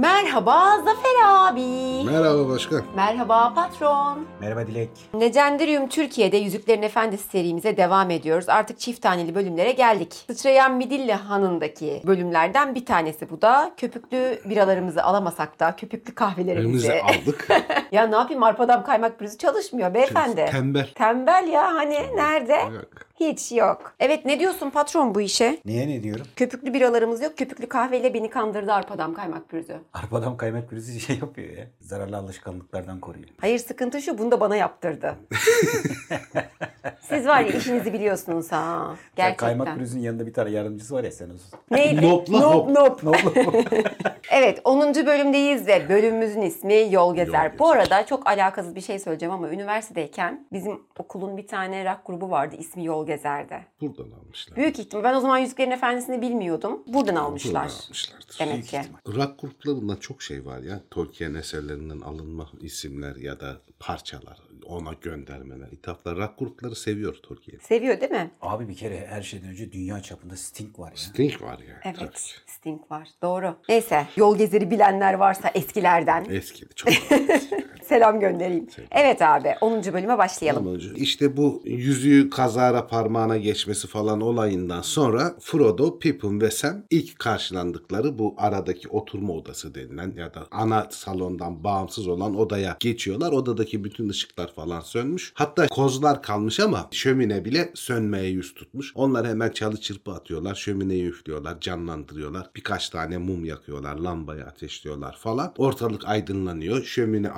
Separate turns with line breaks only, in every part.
Merhaba Zafer abi.
Merhaba başkan.
Merhaba patron.
Merhaba Dilek.
Legendarium Türkiye'de Yüzüklerin Efendisi serimize devam ediyoruz. Artık çift taneli bölümlere geldik. Sıçrayan Midilli Hanı'ndaki bölümlerden bir tanesi bu da. Köpüklü biralarımızı alamasak da köpüklü kahvelerimizi.
Elimize aldık.
ya ne yapayım arpadan kaymak pürüzü çalışmıyor beyefendi.
Tembel.
Tembel ya hani nerede?
Yok.
Hiç yok. Evet ne diyorsun patron bu işe?
Niye ne diyorum?
Köpüklü biralarımız yok. Köpüklü kahveyle beni kandırdı arpadan kaymak pürüzü.
Arpadan kaymak krizi şey yapıyor ya. Zararlı alışkanlıklardan koruyor.
Hayır sıkıntı şu bunu da bana yaptırdı. Siz var ya işinizi biliyorsunuz ha.
Sen
Gerçekten.
kaymak krizinin yanında bir tane yardımcısı var ya sen olsun.
Neydi?
Nopla
Nop
hop.
nop. Evet 10. bölümdeyiz ve bölümümüzün ismi Yol Gezer.
Yol
Bu arada çok alakasız bir şey söyleyeceğim ama üniversitedeyken bizim okulun bir tane rock grubu vardı ismi Yol Gezer'de.
Buradan almışlar.
Büyük ihtimal ben o zaman Yüzüklerin Efendisi'ni bilmiyordum. Buradan almışlar.
Buradan almışlardır.
Demek ki.
Rock gruplarından çok şey var ya. Tolkien eserlerinden alınma isimler ya da parçalar, ona göndermeler, ithaflar. Rock grupları seviyor Tolkien.
Seviyor değil mi?
Abi bir kere her şeyden önce dünya çapında Sting var ya.
Sting var ya. tabii
Evet.
ki.
Sting var. Doğru. Neyse. Yol gezeri bilenler varsa eskilerden
Eskidi çok.
selam göndereyim. Evet abi. 10. bölüme başlayalım.
İşte bu yüzüğü kazara parmağına geçmesi falan olayından sonra Frodo, Pippin ve Sam ilk karşılandıkları bu aradaki oturma odası denilen ya da ana salondan bağımsız olan odaya geçiyorlar. Odadaki bütün ışıklar falan sönmüş. Hatta kozlar kalmış ama şömine bile sönmeye yüz tutmuş. Onlar hemen çalı çırpı atıyorlar. Şömineyi üflüyorlar, canlandırıyorlar. Birkaç tane mum yakıyorlar, lambayı ateşliyorlar falan. Ortalık aydınlanıyor, şömine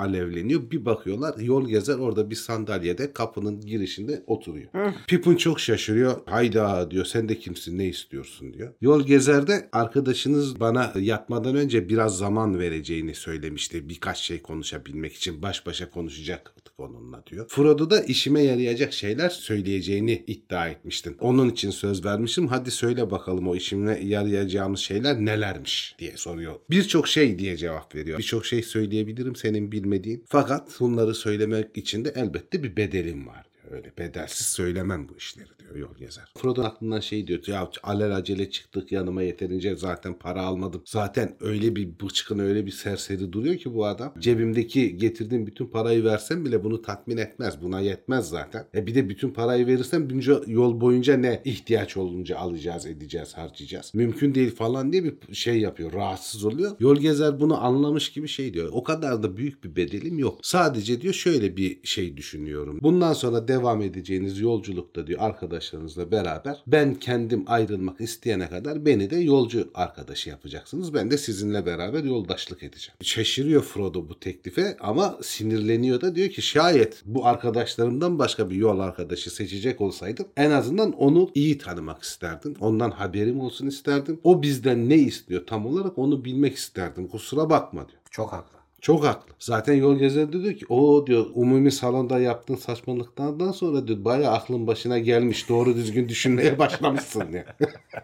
alevleniyor. Bir bakıyorlar yol gezer orada bir sandalyede kapının girişinde oturuyor. Pippin çok şaşırıyor. Hayda diyor sen de kimsin ne istiyorsun diyor. Yol gezerde arkadaşınız bana yatmadan önce biraz zaman vereceğini söylemişti. Birkaç şey konuşabilmek için baş başa konuşacaktık onunla diyor. Frodo da işime yarayacak şeyler söyleyeceğini iddia etmiştin. Onun için söz vermişim. Hadi söyle bakalım o işime yarayacağımız şeyler nelermiş diye soruyor. Birçok şey diye cevap veriyor. Birçok şey söyleyebilirim senin bilmediğin. Fakat bunları söylemek için de elbette bir bedelim var. Öyle bedelsiz söylemem bu işleri diyor yol gezer. Frodo aklından şey diyor. Ya alelacele çıktık yanıma yeterince zaten para almadım. Zaten öyle bir bıçkın öyle bir serseri duruyor ki bu adam. Cebimdeki getirdiğim bütün parayı versem bile bunu tatmin etmez. Buna yetmez zaten. E bir de bütün parayı verirsem bunca yol boyunca ne ihtiyaç olunca alacağız, edeceğiz, harcayacağız. Mümkün değil falan diye bir şey yapıyor. Rahatsız oluyor. Yol gezer bunu anlamış gibi şey diyor. O kadar da büyük bir bedelim yok. Sadece diyor şöyle bir şey düşünüyorum. Bundan sonra devam edeceğiniz yolculukta diyor arkadaşlarınızla beraber ben kendim ayrılmak isteyene kadar beni de yolcu arkadaşı yapacaksınız. Ben de sizinle beraber yoldaşlık edeceğim. Şaşırıyor Frodo bu teklife ama sinirleniyor da diyor ki şayet bu arkadaşlarımdan başka bir yol arkadaşı seçecek olsaydım en azından onu iyi tanımak isterdim. Ondan haberim olsun isterdim. O bizden ne istiyor tam olarak onu bilmek isterdim. Kusura bakma diyor.
Çok haklı.
Çok haklı. Zaten yol gezer diyor ki o diyor umumi salonda yaptığın saçmalıklardan sonra diyor bayağı aklın başına gelmiş. Doğru düzgün düşünmeye başlamışsın diyor.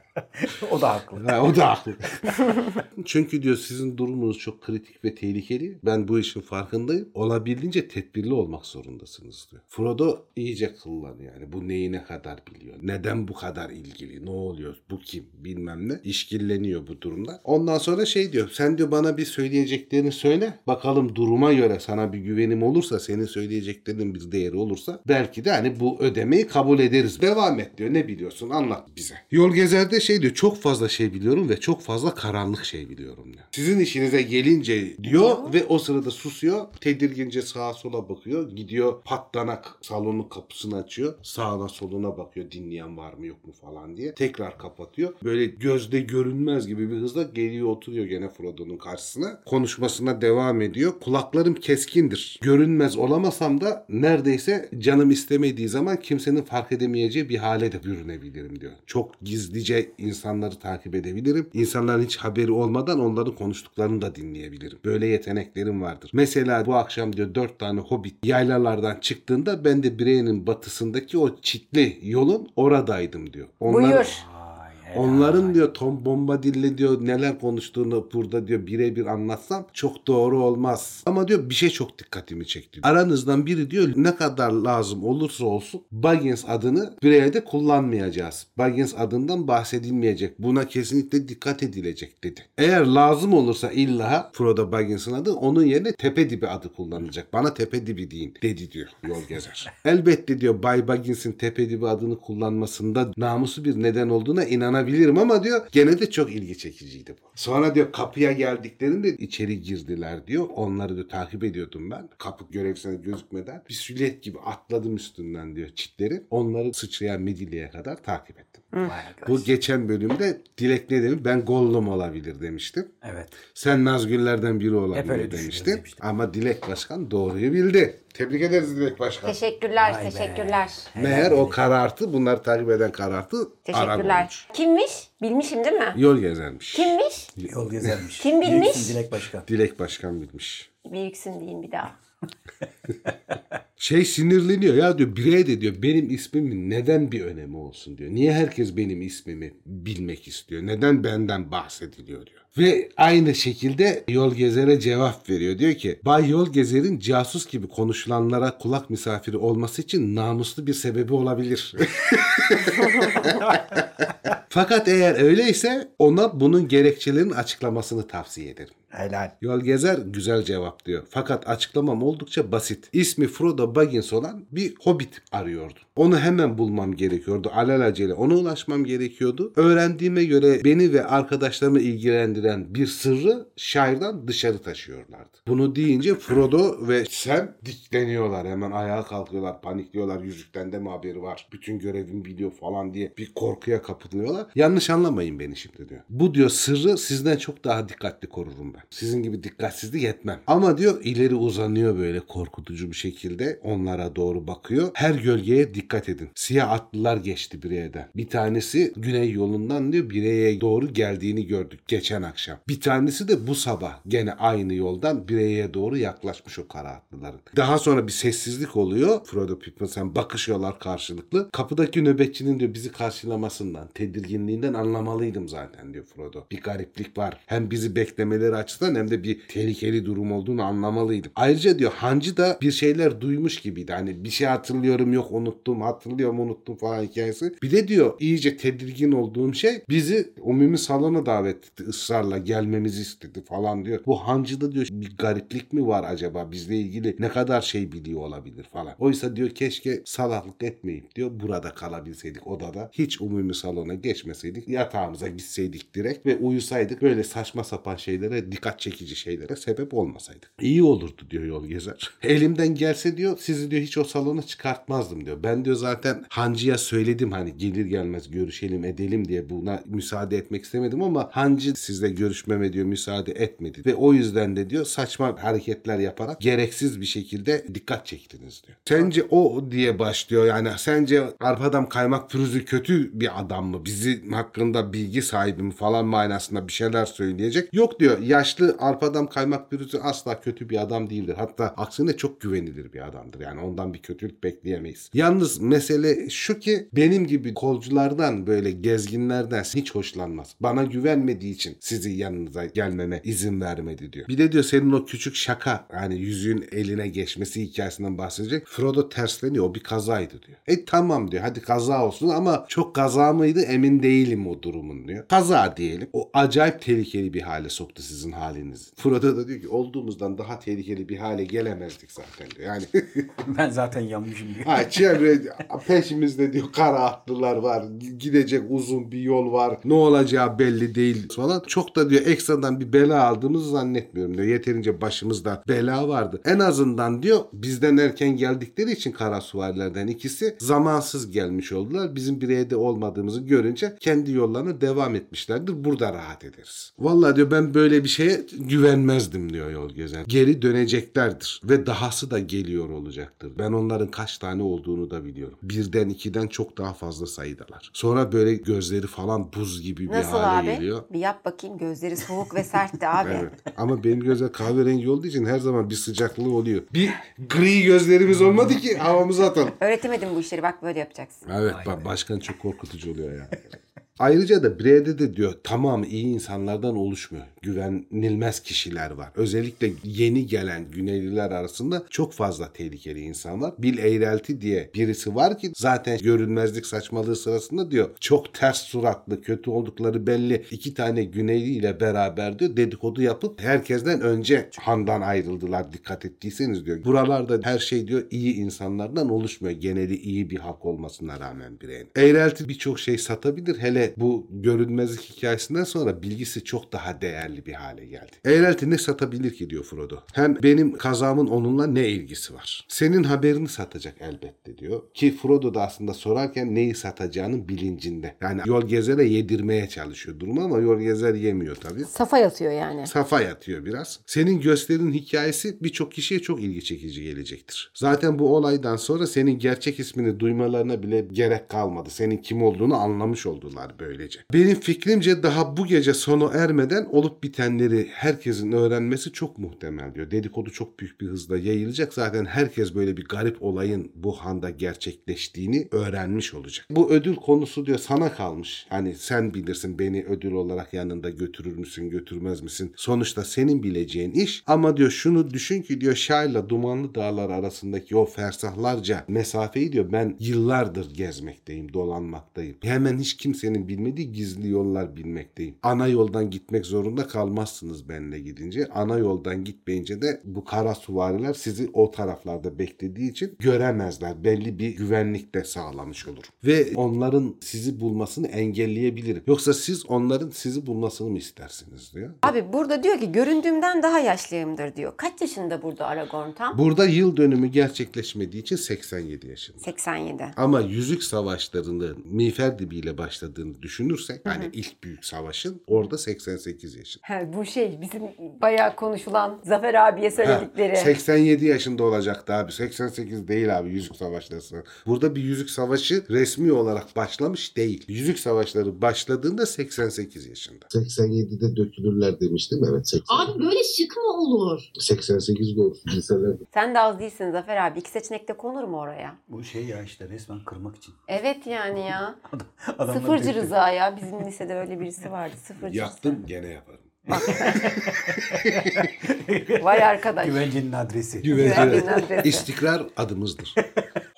o da haklı.
Ha, o da haklı. Çünkü diyor sizin durumunuz çok kritik ve tehlikeli. Ben bu işin farkındayım. Olabildiğince tedbirli olmak zorundasınız diyor. Frodo iyice kıllanıyor yani. Bu neyi ne kadar biliyor? Neden bu kadar ilgili? Ne oluyor? Bu kim? Bilmem ne. İşkilleniyor bu durumda. Ondan sonra şey diyor. Sen diyor bana bir söyleyeceklerini söyle. Bakalım duruma göre sana bir güvenim olursa senin söyleyeceklerinin bir değeri olursa belki de hani bu ödemeyi kabul ederiz. Devam et diyor. Ne biliyorsun? Anlat bize. Yol gezerde şey diyor. Çok fazla şey biliyorum ve çok fazla karanlık şey biliyorum diyor. Sizin işinize gelince diyor ve o sırada susuyor. Tedirgince sağa sola bakıyor. Gidiyor patlanak salonun kapısını açıyor. Sağına soluna bakıyor dinleyen var mı yok mu falan diye. Tekrar kapatıyor. Böyle gözde görünmez gibi bir hızla geliyor oturuyor gene Frodo'nun karşısına. Konuşmasına devam ediyor. Kulaklarım keskindir. Görünmez olamasam da neredeyse canım istemediği zaman kimsenin fark edemeyeceği bir hale de bürünebilirim diyor. Çok gizlice insanları takip edebilirim. İnsanların hiç haberi olmadan onların konuştuklarını da dinleyebilirim. Böyle yeteneklerim vardır. Mesela bu akşam diyor dört tane hobbit yaylalardan çıktığında ben de Brey'nin batısındaki o çitli yolun oradaydım diyor. Onlar,
Buyur.
Onların diyor Tom Bombadil'le diyor neler konuştuğunu burada diyor birebir anlatsam çok doğru olmaz. Ama diyor bir şey çok dikkatimi çekti. Aranızdan biri diyor ne kadar lazım olursa olsun Baggins adını bireyde kullanmayacağız. Baggins adından bahsedilmeyecek. Buna kesinlikle dikkat edilecek dedi. Eğer lazım olursa illa Frodo Baggins'in adı onun yerine tepe dibi adı kullanılacak. Bana tepe dibi deyin dedi diyor yol gezer. Elbette diyor Bay Baggins'in tepe dibi adını kullanmasında namusu bir neden olduğuna inanabilirim ama diyor gene de çok ilgi çekiciydi bu. Sonra diyor kapıya geldiklerinde içeri girdiler diyor. Onları da takip ediyordum ben. Kapı görevlisine gözükmeden bir süliyet gibi atladım üstünden diyor çitleri. Onları sıçrayan Midilli'ye kadar takip ettim.
Arkadaş.
Bu geçen bölümde Dilek ne demiş? Ben Gollum olabilir demiştim.
Evet.
Sen Nazgüllerden biri olabilir demiştin.
demiştim.
Ama Dilek Başkan doğruyu bildi. Tebrik ederiz Dilek Başkan.
Teşekkürler,
Vay be.
teşekkürler.
Meğer o karartı, bunları takip eden karartı
Teşekkürler. Kimmiş? Bilmişim değil mi?
Yol gezermiş.
Kimmiş?
Yol gezermiş.
Kim bilmiş?
Büyüksün Dilek Başkan.
Dilek Başkan bilmiş.
Büyüksün deyin bir daha.
Şey sinirleniyor ya diyor birey de diyor benim ismimin neden bir önemi olsun diyor. Niye herkes benim ismimi bilmek istiyor? Neden benden bahsediliyor diyor. Ve aynı şekilde Yol Gezer'e cevap veriyor. Diyor ki Bay Yol Gezer'in casus gibi konuşulanlara kulak misafiri olması için namuslu bir sebebi olabilir. Fakat eğer öyleyse ona bunun gerekçelerinin açıklamasını tavsiye ederim.
Helal.
Yol Gezer güzel cevap diyor. Fakat açıklamam oldukça basit. İsmi Frodo Baggins olan bir hobbit arıyordu. Onu hemen bulmam gerekiyordu. Alelacele ona ulaşmam gerekiyordu. Öğrendiğime göre beni ve arkadaşlarımı ilgilendiren bir sırrı şairden dışarı taşıyorlardı. Bunu deyince Frodo ve Sam dikleniyorlar. Hemen ayağa kalkıyorlar, panikliyorlar. Yüzükten de mi haberi var? Bütün görevimi biliyor falan diye bir korkuya kapılıyorlar. Yanlış anlamayın beni şimdi diyor. Bu diyor sırrı sizden çok daha dikkatli korurum ben. Sizin gibi dikkatsizlik etmem. Ama diyor ileri uzanıyor böyle korkutucu bir şekilde onlara doğru bakıyor. Her gölgeye dikkat edin. Siyah atlılar geçti bireyden. Bir tanesi güney yolundan diyor bireye doğru geldiğini gördük geçen akşam. Bir tanesi de bu sabah gene aynı yoldan bireye doğru yaklaşmış o kara atlıların. Daha sonra bir sessizlik oluyor. Frodo Pippin sen bakışıyorlar karşılıklı. Kapıdaki nöbetçinin diyor bizi karşılamasından, tedirginliğinden anlamalıydım zaten diyor Frodo. Bir gariplik var. Hem bizi beklemeleri açısından hem de bir tehlikeli durum olduğunu anlamalıydım. Ayrıca diyor Hancı da bir şeyler duymuş gibiydi. Hani bir şey hatırlıyorum yok unuttum, hatırlıyorum unuttum falan hikayesi. Bir de diyor iyice tedirgin olduğum şey bizi umumi salona davet etti ısrarla gelmemizi istedi falan diyor. Bu Hancı'da diyor bir gariplik mi var acaba bizle ilgili ne kadar şey biliyor olabilir falan. Oysa diyor keşke salaklık etmeyip diyor burada kalabilseydik odada hiç umumi salona geçmeseydik yatağımıza gitseydik direkt ve uyusaydık böyle saçma sapan şeylere dikkat çekici şeylere sebep olmasaydık. İyi olurdu diyor yol gezer. Elimden gelse diyor sizi diyor hiç o salona çıkartmazdım diyor. Ben diyor zaten Hancı'ya söyledim hani gelir gelmez görüşelim edelim diye buna müsaade etmek istemedim ama Hancı sizle görüşmeme diyor müsaade etmedi. Ve o yüzden de diyor saçma hareketler yaparak gereksiz bir şekilde dikkat çektiniz diyor. Sence o diye başlıyor yani sence arpadan kaymak pürüzü kötü bir adam mı? Bizi hakkında bilgi sahibi mi falan manasında bir şeyler söyleyecek. Yok diyor yaşlı arpadan kaymak pürüzü asla kötü bir adam değildir. Hatta aksine çok güvenilir bir adamdır. Yani ondan bir kötülük bekleyemeyiz. Yalnız mesele şu ki benim gibi kolculardan böyle gezginlerden hiç hoşlanmaz. Bana güvenmediği için sizi yanınıza gelmeme izin vermedi diyor. Bir de diyor senin o küçük şaka yani yüzüğün eline geçmesi hikayesinden bahsedecek. Frodo tersleniyor o bir kazaydı diyor. E tamam diyor hadi kaza olsun ama çok kaza mıydı emin değilim o durumun diyor. Kaza diyelim. O acayip tehlikeli bir hale soktu sizin halinizi. Frodo da diyor ki olduğumuzdan daha tehlikeli bir hale gelemezdik zaten diyor. Yani
Ben zaten yanmışım diyor.
Ha çevre peşimizde diyor kara atlılar var. Gidecek uzun bir yol var. Ne olacağı belli değil falan. Çok da diyor ekstradan bir bela aldığımızı zannetmiyorum diyor. Yeterince başımızda bela vardı. En azından diyor bizden erken geldikleri için kara suvarilerden ikisi zamansız gelmiş oldular. Bizim bireyde olmadığımızı görünce kendi yollarına devam etmişlerdir. Burada rahat ederiz. Vallahi diyor ben böyle bir şeye güvenmezdim diyor yol gezen. Geri döneceklerdir ve dahası da geliyor olacaktır. Ben onların kaç tane olduğunu da biliyorum. Birden ikiden çok daha fazla sayıdalar. Sonra böyle gözleri falan buz gibi bir
Nasıl
hale
abi?
geliyor.
Bir yap bakayım gözleri soğuk ve sertti abi.
Evet. Ama benim gözler kahverengi olduğu için her zaman bir sıcaklığı oluyor. Bir gri gözlerimiz olmadı ki havamızı atalım.
Öğretemedim bu işleri bak böyle yapacaksın.
Evet bak başkan çok korkutucu oluyor ya. Ayrıca da Bre'de de diyor tamamı iyi insanlardan oluşmuyor. Güvenilmez kişiler var. Özellikle yeni gelen Güneyliler arasında çok fazla tehlikeli insan var. Bill Eyrelti diye birisi var ki zaten görünmezlik saçmalığı sırasında diyor çok ters suratlı, kötü oldukları belli iki tane Güneyli ile beraber diyor dedikodu yapıp herkesten önce handan ayrıldılar dikkat ettiyseniz diyor. Buralarda her şey diyor iyi insanlardan oluşmuyor. Geneli iyi bir halk olmasına rağmen bireyin. Eyrelti birçok şey satabilir. Hele bu görünmezlik hikayesinden sonra bilgisi çok daha değerli bir hale geldi. Eyrelti ne satabilir ki diyor Frodo. Hem benim kazamın onunla ne ilgisi var? Senin haberini satacak elbette diyor. Ki Frodo da aslında sorarken neyi satacağının bilincinde. Yani yol gezere yedirmeye çalışıyor durumu ama yol gezer yemiyor tabii.
Safa yatıyor yani.
Safa yatıyor biraz. Senin gösterinin hikayesi birçok kişiye çok ilgi çekici gelecektir. Zaten bu olaydan sonra senin gerçek ismini duymalarına bile gerek kalmadı. Senin kim olduğunu anlamış oldular böylece. Benim fikrimce daha bu gece sonu ermeden olup bitenleri herkesin öğrenmesi çok muhtemel diyor. Dedikodu çok büyük bir hızla yayılacak. Zaten herkes böyle bir garip olayın bu handa gerçekleştiğini öğrenmiş olacak. Bu ödül konusu diyor sana kalmış. Hani sen bilirsin beni ödül olarak yanında götürür müsün götürmez misin? Sonuçta senin bileceğin iş. Ama diyor şunu düşün ki diyor Şah'la Dumanlı Dağlar arasındaki o fersahlarca mesafeyi diyor ben yıllardır gezmekteyim, dolanmaktayım. Hemen hiç kimsenin bilmediği gizli yollar bilmekteyim. Ana yoldan gitmek zorunda kalmazsınız benimle gidince. Ana yoldan gitmeyince de bu kara suvariler sizi o taraflarda beklediği için göremezler. Belli bir güvenlik de sağlamış olur. Ve onların sizi bulmasını engelleyebilirim. Yoksa siz onların sizi bulmasını mı istersiniz diyor.
Abi burada diyor ki göründüğümden daha yaşlıyımdır diyor. Kaç yaşında burada Aragorn tam?
Burada yıl dönümü gerçekleşmediği için 87 yaşında.
87.
Ama Yüzük Savaşları'nın Miğfer Dibi ile başladığını düşünürsek hani ilk büyük savaşın orada 88 yaşında.
He, bu şey bizim bayağı konuşulan Zafer abiye
Ha,
söyledikleri.
87 yaşında olacaktı abi. 88 değil abi Yüzük Savaşları. Burada bir Yüzük Savaşı resmi olarak başlamış değil. Yüzük Savaşları başladığında 88 yaşında. 87'de dökülürler demiştim. Evet 80.
Abi böyle şık mı olur?
88 de olsun.
Sen de az değilsin Zafer abi. İki seçenekte konur mu oraya?
Bu şey ya işte resmen kırmak için.
Evet yani ya.
Adamlar
Sıfırcı. Rıza ya. Bizim lisede öyle birisi vardı. Sıfırcı
Yaptım gene yaparım.
Vay arkadaş.
Güvencenin adresi.
Güvencenin adresi.
İstikrar adımızdır.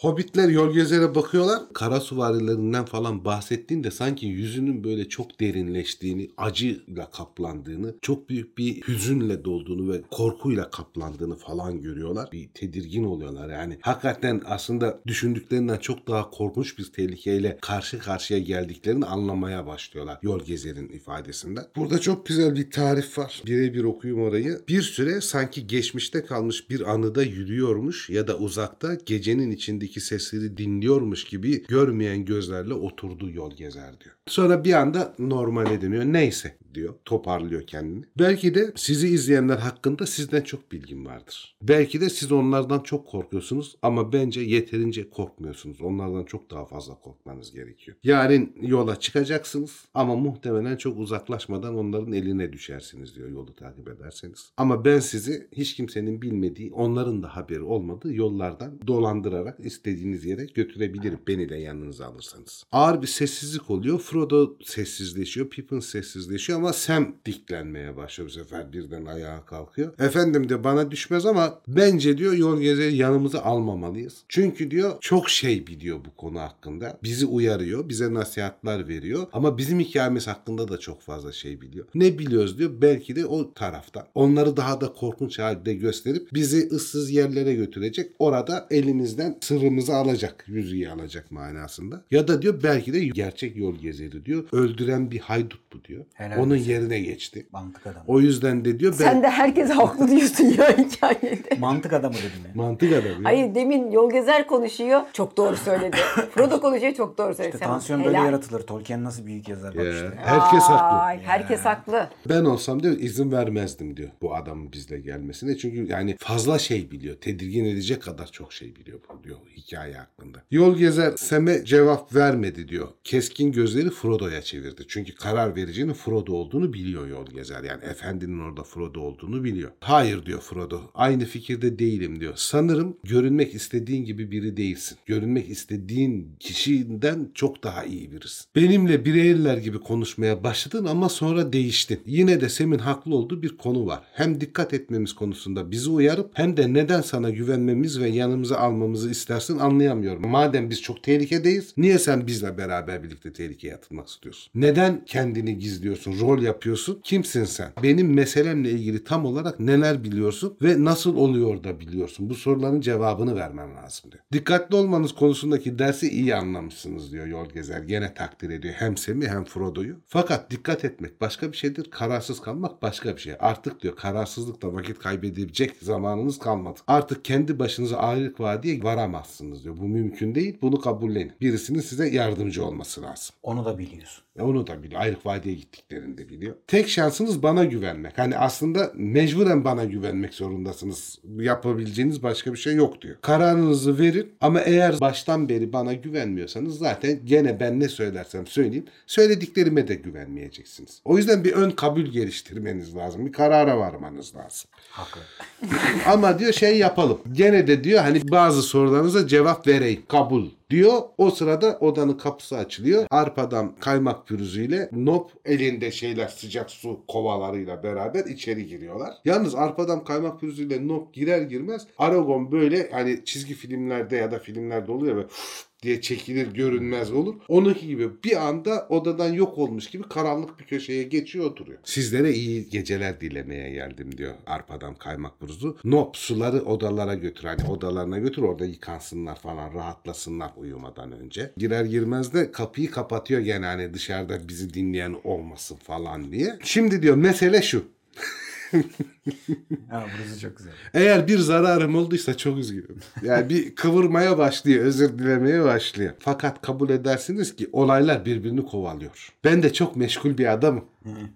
Hobbitler yol gezere bakıyorlar. Kara suvarilerinden falan bahsettiğinde sanki yüzünün böyle çok derinleştiğini, acıyla kaplandığını, çok büyük bir hüzünle dolduğunu ve korkuyla kaplandığını falan görüyorlar. Bir tedirgin oluyorlar yani. Hakikaten aslında düşündüklerinden çok daha korkunç bir tehlikeyle karşı karşıya geldiklerini anlamaya başlıyorlar yol gezerin ifadesinde. Burada çok güzel bir tarif var. Birebir okuyayım orayı. Bir süre sanki geçmişte kalmış bir anıda yürüyormuş ya da uzakta gecenin içindeki sesleri dinliyormuş gibi görmeyen gözlerle oturdu yol gezer diyor. Sonra bir anda normale dönüyor. Neyse diyor. Toparlıyor kendini. Belki de sizi izleyenler hakkında sizden çok bilgim vardır. Belki de siz onlardan çok korkuyorsunuz ama bence yeterince korkmuyorsunuz. Onlardan çok daha fazla korkmanız gerekiyor. Yarın yola çıkacaksınız ama muhtemelen çok uzaklaşmadan onların eline düşersiniz diyor yolu takip ederseniz. Ama ben sizi hiç kimsenin bilmediği, onların da haberi olmadığı yollardan dolandırarak istediğiniz yere götürebilirim. Beni de yanınıza alırsanız. Ağır bir sessizlik oluyor. Frodo sessizleşiyor. Pippin sessizleşiyor ama Sam diklenmeye başlıyor bu sefer. Birden ayağa kalkıyor. Efendim de bana düşmez ama bence diyor yol gezeri yanımıza almamalıyız. Çünkü diyor çok şey biliyor bu konu hakkında. Bizi uyarıyor. Bize nasihatler veriyor. Ama bizim hikayemiz hakkında da çok fazla şey biliyor. Ne biliyoruz diyor. Belki de o taraftan. Onları daha da korkunç halde gösterip bizi ıssız yerlere götürecek. Orada elimizden sırrımızı alacak. Yüzüğü alacak manasında. Ya da diyor belki de gerçek yol gezeri diyor. Öldüren bir haydut bu diyor.
Helal
Onun yerine geçti.
Mantık adamı.
O yüzden de diyor ben
Sen de herkes haklı diyorsun ya hikayede.
Mantık adamı dedim ya.
mantık adamı.
Hayır demin yol gezer konuşuyor. Çok doğru söyledi. Frodo konuşuyor çok doğru söyledi.
İşte
Sen-
tansiyon böyle
helal.
yaratılır. Tolkien nasıl büyük yazar bak
Ya,
işte.
herkes haklı.
Ay, herkes haklı.
Ben olsam diyor izin vermezdim diyor bu adamın bizle gelmesine. Çünkü yani fazla şey biliyor. Tedirgin edecek kadar çok şey biliyor bu diyor. hikaye hakkında. Yol gezer Sam'e cevap vermedi diyor. Keskin gözleri Frodo'ya çevirdi. Çünkü karar vericinin Frodo olduğunu biliyor yol gezer. Yani efendinin orada Frodo olduğunu biliyor. Hayır diyor Frodo. Aynı fikirde değilim diyor. Sanırım görünmek istediğin gibi biri değilsin. Görünmek istediğin kişiden çok daha iyi birisin. Benimle bireyler gibi konuşmaya başladın ama sonra değiştin. Yine de Sem'in haklı olduğu bir konu var. Hem dikkat etmemiz konusunda bizi uyarıp hem de neden sana güvenmemiz ve yanımıza almamızı istersin anlayamıyorum. Madem biz çok tehlikedeyiz niye sen bizle beraber birlikte tehlikeye atılmak istiyorsun? Neden kendini gizliyorsun, rol yapıyorsun? Kimsin sen? Benim meselemle ilgili tam olarak neler biliyorsun ve nasıl oluyor da biliyorsun? Bu soruların cevabını vermen lazım diyor. Dikkatli olmanız konusundaki dersi iyi anlamışsınız diyor yol gezer. Gene takdir ediyor hem Sem'i hem Frodo'yu. Fakat dikkat etmek başka bir şeydir. Kararsız kalmak başka bir şey. Artık diyor kararsızlıkla vakit kaybedebilecek zamanınız kalmadı. Artık kendi başınıza ayrılık vadiye varamazsınız diyor. Bu mümkün değil. Bunu kabullenin. Birisinin size yardımcı olması lazım.
Onu da biliyorsun.
E Onu da biliyor. Ayrık vadiye gittiklerini de biliyor. Tek şansınız bana güvenmek. Hani aslında mecburen bana güvenmek zorundasınız. Yapabileceğiniz başka bir şey yok diyor. Kararınızı verin ama eğer baştan beri bana güvenmiyorsanız zaten gene ben ne söylersem söyleyeyim söylediklerime de güvenmeyeceksiniz. O yüzden bir ön kabul geliştirmeniz lazım. Bir karara varmanız lazım.
Haklı.
Ama diyor şey yapalım. Gene de diyor hani bazı sorularınıza cevap vereyim. Kabul diyor. O sırada odanın kapısı açılıyor. Arpadan kaymak pürüzüyle Nop elinde şeyler sıcak su kovalarıyla beraber içeri giriyorlar. Yalnız arpadan kaymak pürüzüyle Nop girer girmez Aragon böyle hani çizgi filmlerde ya da filmlerde oluyor ve diye çekilir görünmez olur. Onunki gibi bir anda odadan yok olmuş gibi karanlık bir köşeye geçiyor oturuyor. Sizlere iyi geceler dilemeye geldim diyor arpadan kaymak buruzu. Nop suları odalara götür hani odalarına götür orada yıkansınlar falan rahatlasınlar uyumadan önce. Girer girmez de kapıyı kapatıyor gene hani dışarıda bizi dinleyen olmasın falan diye. Şimdi diyor mesele şu.
Ha, burası çok güzel.
Eğer bir zararım olduysa çok üzgünüm. Yani bir kıvırmaya başlıyor, özür dilemeye başlıyor. Fakat kabul edersiniz ki olaylar birbirini kovalıyor. Ben de çok meşgul bir adamım.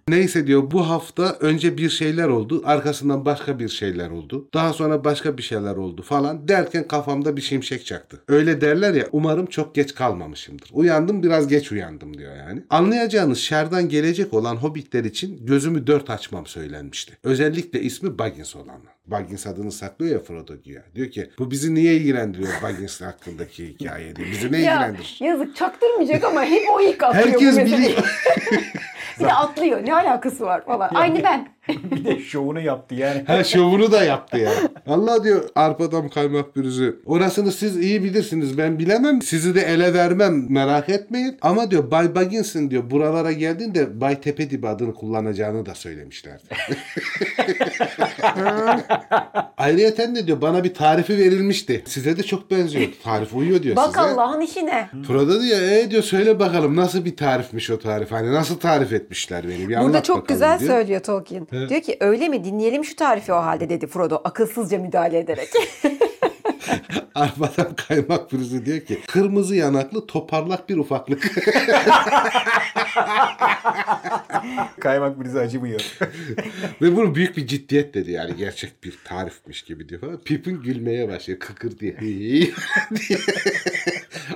Neyse diyor bu hafta önce bir şeyler oldu, arkasından başka bir şeyler oldu. Daha sonra başka bir şeyler oldu falan derken kafamda bir şimşek çaktı. Öyle derler ya umarım çok geç kalmamışımdır. Uyandım biraz geç uyandım diyor yani. Anlayacağınız şerden gelecek olan hobbitler için gözümü dört açmam söylenmişti. Özellikle ismi Baggins olanlar. Baggins adını saklıyor ya Frodo diyor. Diyor ki bu bizi niye ilgilendiriyor Baggins hakkındaki hikaye diyor. Bizi ne
Ya
ilgilendirir?
yazık çaktırmayacak ama hep o ilk atlıyor
Herkes biliyor.
bir de atlıyor. Ne alakası var falan. Aynı ben.
bir de şovunu yaptı yani.
Ha şovunu da yaptı ya. Allah diyor arpadan kaymak pürüzü. Orasını siz iyi bilirsiniz. Ben bilemem. Sizi de ele vermem. Merak etmeyin. Ama diyor Bay Baggins'in diyor buralara geldiğinde Bay Tepedip adını kullanacağını da söylemişlerdi. Ayrıyeten de diyor bana bir tarifi verilmişti. Size de çok benziyor. Tarif uyuyor diyor
Bak
size.
Allah'ın işine.
Frodo diyor e diyor söyle bakalım nasıl bir tarifmiş o tarif. Hani nasıl tarif etmişler beni bir
Burada
anlat
çok
bakalım
güzel
diyor.
söylüyor Tolkien. Diyor ki öyle mi dinleyelim şu tarifi o halde dedi Frodo akılsızca müdahale ederek.
Arpadan kaymak pürüzü diyor ki kırmızı yanaklı toparlak bir ufaklık.
Kaymak birisi acımıyor.
Ve bunu büyük bir ciddiyet dedi yani gerçek bir tarifmiş gibi diyor falan. Pippin gülmeye başlıyor kıkır diye.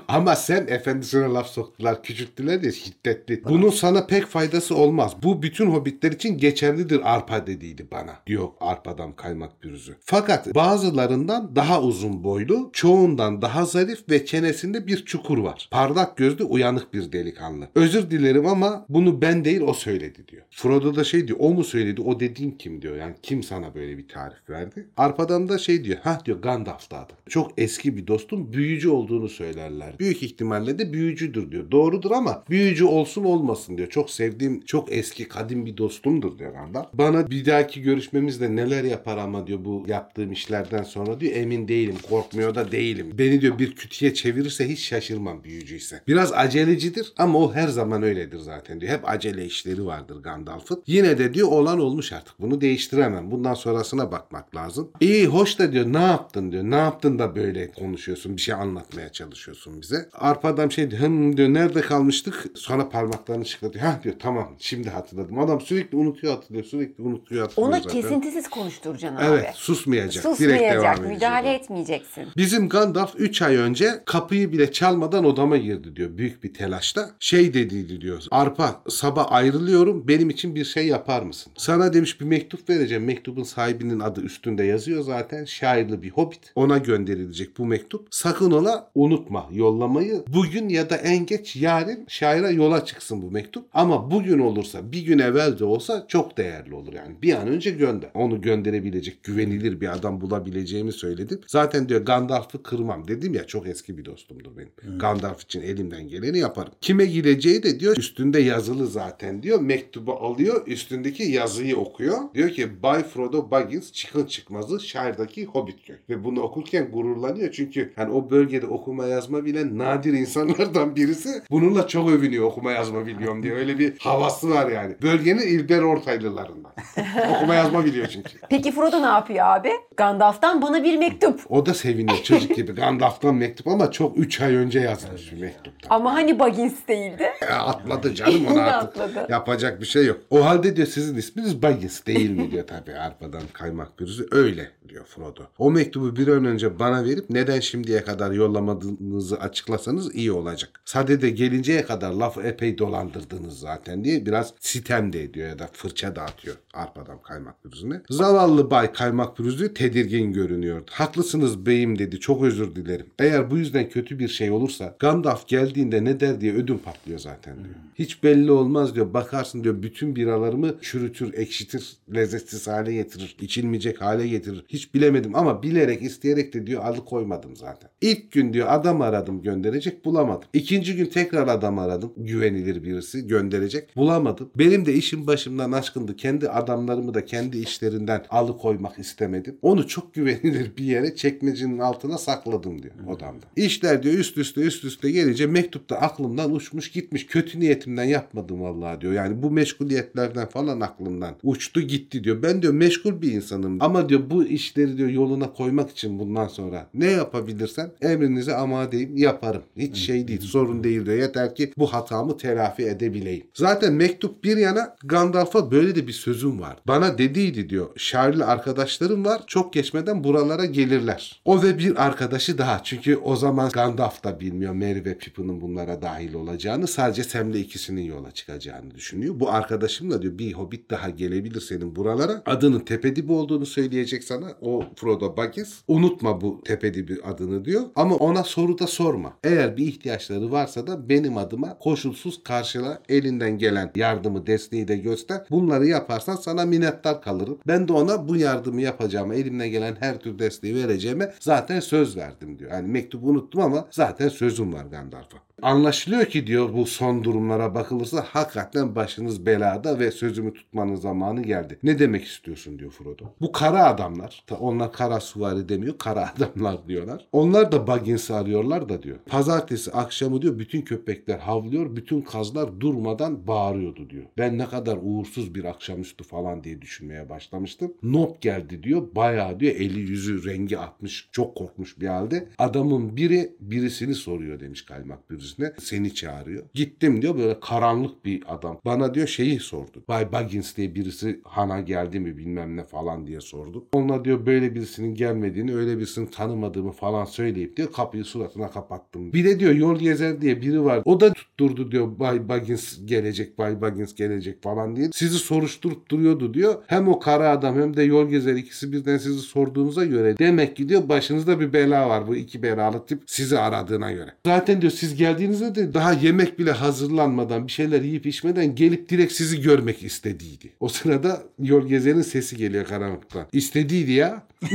Ama sen efendisine laf soktular küçülttüler diye şiddetli. Bunun sana pek faydası olmaz. Bu bütün hobbitler için geçerlidir arpa dediydi bana. Diyor arpadan kaymak pürüzü. Fakat bazılarından daha uzun boylu, çoğundan daha zarif ve çenesinde bir çukur var. Parlak gözlü uyanık bir delikanlı. Özür dilerim ama bunu ben değil o söyledi diyor. Frodo da şey diyor o mu söyledi o dediğin kim diyor. Yani kim sana böyle bir tarif verdi? Arpadan da şey diyor ha diyor Gandalf da adı. Çok eski bir dostum büyücü olduğunu söylerler. Büyük ihtimalle de büyücüdür diyor. Doğrudur ama büyücü olsun olmasın diyor. Çok sevdiğim çok eski kadim bir dostumdur diyor Gandalf. Bana bir dahaki görüşmemizde neler yapar ama diyor bu yaptığım işlerden sonra diyor emin değilim korkmuyor da değilim. Beni diyor bir kütüye çevirirse hiç şaşırmam büyücüyse. Biraz acelecidir ama o her zaman öyledir zaten diyor. Hep acele işleri vardır Gandalf'ın. Yine de diyor olan olmuş artık. Bunu değiştiremem. Bundan sonrasına bakmak lazım. İyi hoş da diyor ne yaptın diyor. Ne yaptın da böyle konuşuyorsun. Bir şey anlatmaya çalışıyorsun bize. Bize. Arpa adam şey diyor, "Hım," diyor nerede kalmıştık? Sonra parmaklarını çıkartıyor. Ha diyor tamam şimdi hatırladım. Adam sürekli unutuyor hatırlıyor. Sürekli unutuyor hatırlıyor
Ona
zaten.
kesintisiz konuşturacaksın
Evet
abi.
susmayacak. Direkt
Susmayacak,
devam edecek.
müdahale etmeyeceksin.
Bizim Gandalf 3 ay önce kapıyı bile çalmadan odama girdi diyor büyük bir telaşla. Şey dediydi diyor. Arpa sabah ayrılıyorum benim için bir şey yapar mısın? Sana demiş bir mektup vereceğim. Mektubun sahibinin adı üstünde yazıyor zaten. Şairli bir hobbit. Ona gönderilecek bu mektup. Sakın ola unutma yollamayı. Bugün ya da en geç yarın şaire yola çıksın bu mektup. Ama bugün olursa bir gün evvel de olsa çok değerli olur yani. Bir an önce gönder. Onu gönderebilecek güvenilir bir adam bulabileceğimi söyledim. Zaten diyor Gandalf'ı kırmam. Dedim ya çok eski bir dostumdur benim. Gandalf için elimden geleni yaparım. Kime gideceği de diyor üstünde yazılı zaten diyor. Mektubu alıyor üstündeki yazıyı okuyor. Diyor ki Bay Frodo Baggins çıkın çıkmazı şairdaki Hobbit köy. Ve bunu okurken gururlanıyor çünkü hani o bölgede okuma yazma bilen nadir insanlardan birisi bununla çok övünüyor okuma yazma biliyorum diye. Öyle bir havası var yani. Bölgenin İlber Ortaylılarından. okuma yazma biliyor çünkü.
Peki Frodo ne yapıyor abi? Gandalf'tan bana bir mektup.
O da seviniyor çocuk gibi. Gandalf'tan mektup ama çok 3 ay önce yazılmış bir mektup.
Ama hani Baggins değildi.
Ya atladı canım onu artık.
atladı.
Yapacak bir şey yok. O halde diyor sizin isminiz Baggins değil mi diyor tabii arpadan kaymak pürüzü. Öyle diyor Frodo. O mektubu bir an önce bana verip neden şimdiye kadar yollamadığınızı açıklasanız iyi olacak. Sadede gelinceye kadar lafı epey dolandırdınız zaten diye biraz sitem de ediyor ya da fırça dağıtıyor arpadan kaymak pürüzüne. Zavallı bay kaymak pürüzü tedirgin görünüyordu. Haklısınız beyim dedi çok özür dilerim. Eğer bu yüzden kötü bir şey olursa Gandalf geldiğinde ne der diye ödüm patlıyor zaten diyor. Hiç belli olmaz diyor. Bakarsın diyor bütün biralarımı çürütür, ekşitir, lezzetsiz hale getirir, içilmeyecek hale getirir. Hiç bilemedim ama bilerek isteyerek de diyor alıkoymadım zaten. İlk gün diyor adam aradım gönderecek bulamadım. İkinci gün tekrar adam aradım güvenilir birisi gönderecek bulamadım. Benim de işim başımdan aşkındı. Kendi adamlarımı da kendi işlerinden alıkoymak istemedim. Onu çok güvenilir bir yere çekmecenin altına sakladım diyor odamda. İşler diyor üst üste üst üste gelince mektupta aklımdan uçmuş gitmiş. Kötü niyetimden yapmadım vallahi diyor. Yani bu meşguliyetlerden falan aklımdan uçtu gitti diyor. Ben diyor meşgul bir insanım ama diyor bu işleri diyor yoluna koymak için bundan sonra ne yapabilirsem emrinize amadeyim yaparım. Hiç şey değil sorun değil diyor. Yeter ki bu hatamı telafi edebileyim. Zaten mektup bir yana Gandalf'a böyle de bir sözüm var. Bana dediydi diyor. Şairli arkadaşlarım var. Çok geçmeden buralara gelirler. O ve bir arkadaşı daha. Çünkü o zaman Gandalf da bilmiyor Merry ve Pippin'in bunlara dahil olacağını. Sadece Sam'le ikisinin yola çıkacağını düşünüyor. Bu arkadaşım da diyor bir hobbit daha gelebilir senin buralara. Adının Tepedibi olduğunu söyleyecek sana. O Frodo Baggins. Unutma bu Tepedibi adını diyor. Ama ona soru da sorma. Eğer bir ihtiyaçları varsa da benim adıma koşulsuz karşıla elinden gelen yardımı desteği de göster. Bunları yaparsan sana minnettar kalırım. Ben de ona bu yardımı yapacağıma elimden gelen her tür desteği vereceğime zaten söz verdim diyor. Yani mektubu unuttum ama zaten sözüm var Gandalf'a. Anlaşılıyor ki diyor bu son durumlara bakılırsa hakikaten başınız belada ve sözümü tutmanın zamanı geldi. Ne demek istiyorsun diyor Frodo. Bu kara adamlar, onlar kara suvari demiyor, kara adamlar diyorlar. Onlar da Baggins'i arıyorlar da diyor. Pazartesi akşamı diyor bütün köpekler havlıyor, bütün kazlar durmadan bağırıyordu diyor. Ben ne kadar uğursuz bir akşamüstü falan diye düşünmeye başlamıştım. Nop geldi diyor, bayağı diyor eli yüzü rengi atmış, çok korkmuş bir halde. Adamın biri birisini soruyor demiş kaymak birisine. Seni çağırıyor. Gittim diyor böyle karanlık bir adam. Bana diyor şeyi sordu. Bay Baggins diye birisi hana geldi mi bilmem ne falan diye sordu. Ona diyor böyle birisinin gelmediğini öyle birisini tanımadığımı falan söyleyip diyor kapıyı suratına kapattım. Bir de diyor yol gezer diye biri var. O da tutturdu diyor Bay Baggins gelecek Bay Baggins gelecek falan diye. Sizi soruşturup duruyordu diyor. Hem o kara adam hem de yol gezer ikisi birden sizi sorduğunuza göre demek ki diyor başınızda bir bela var. Bu iki belalı tip sizi aradığına göre. Zaten diyor siz geldiğinizde de daha yemek bile hazırlanmadan bir şeyler yiyip içmeden gelip direkt sizi görmek istediydi. O sırada yol gezerin sesi geliyor karanlıktan. İstediydi ya.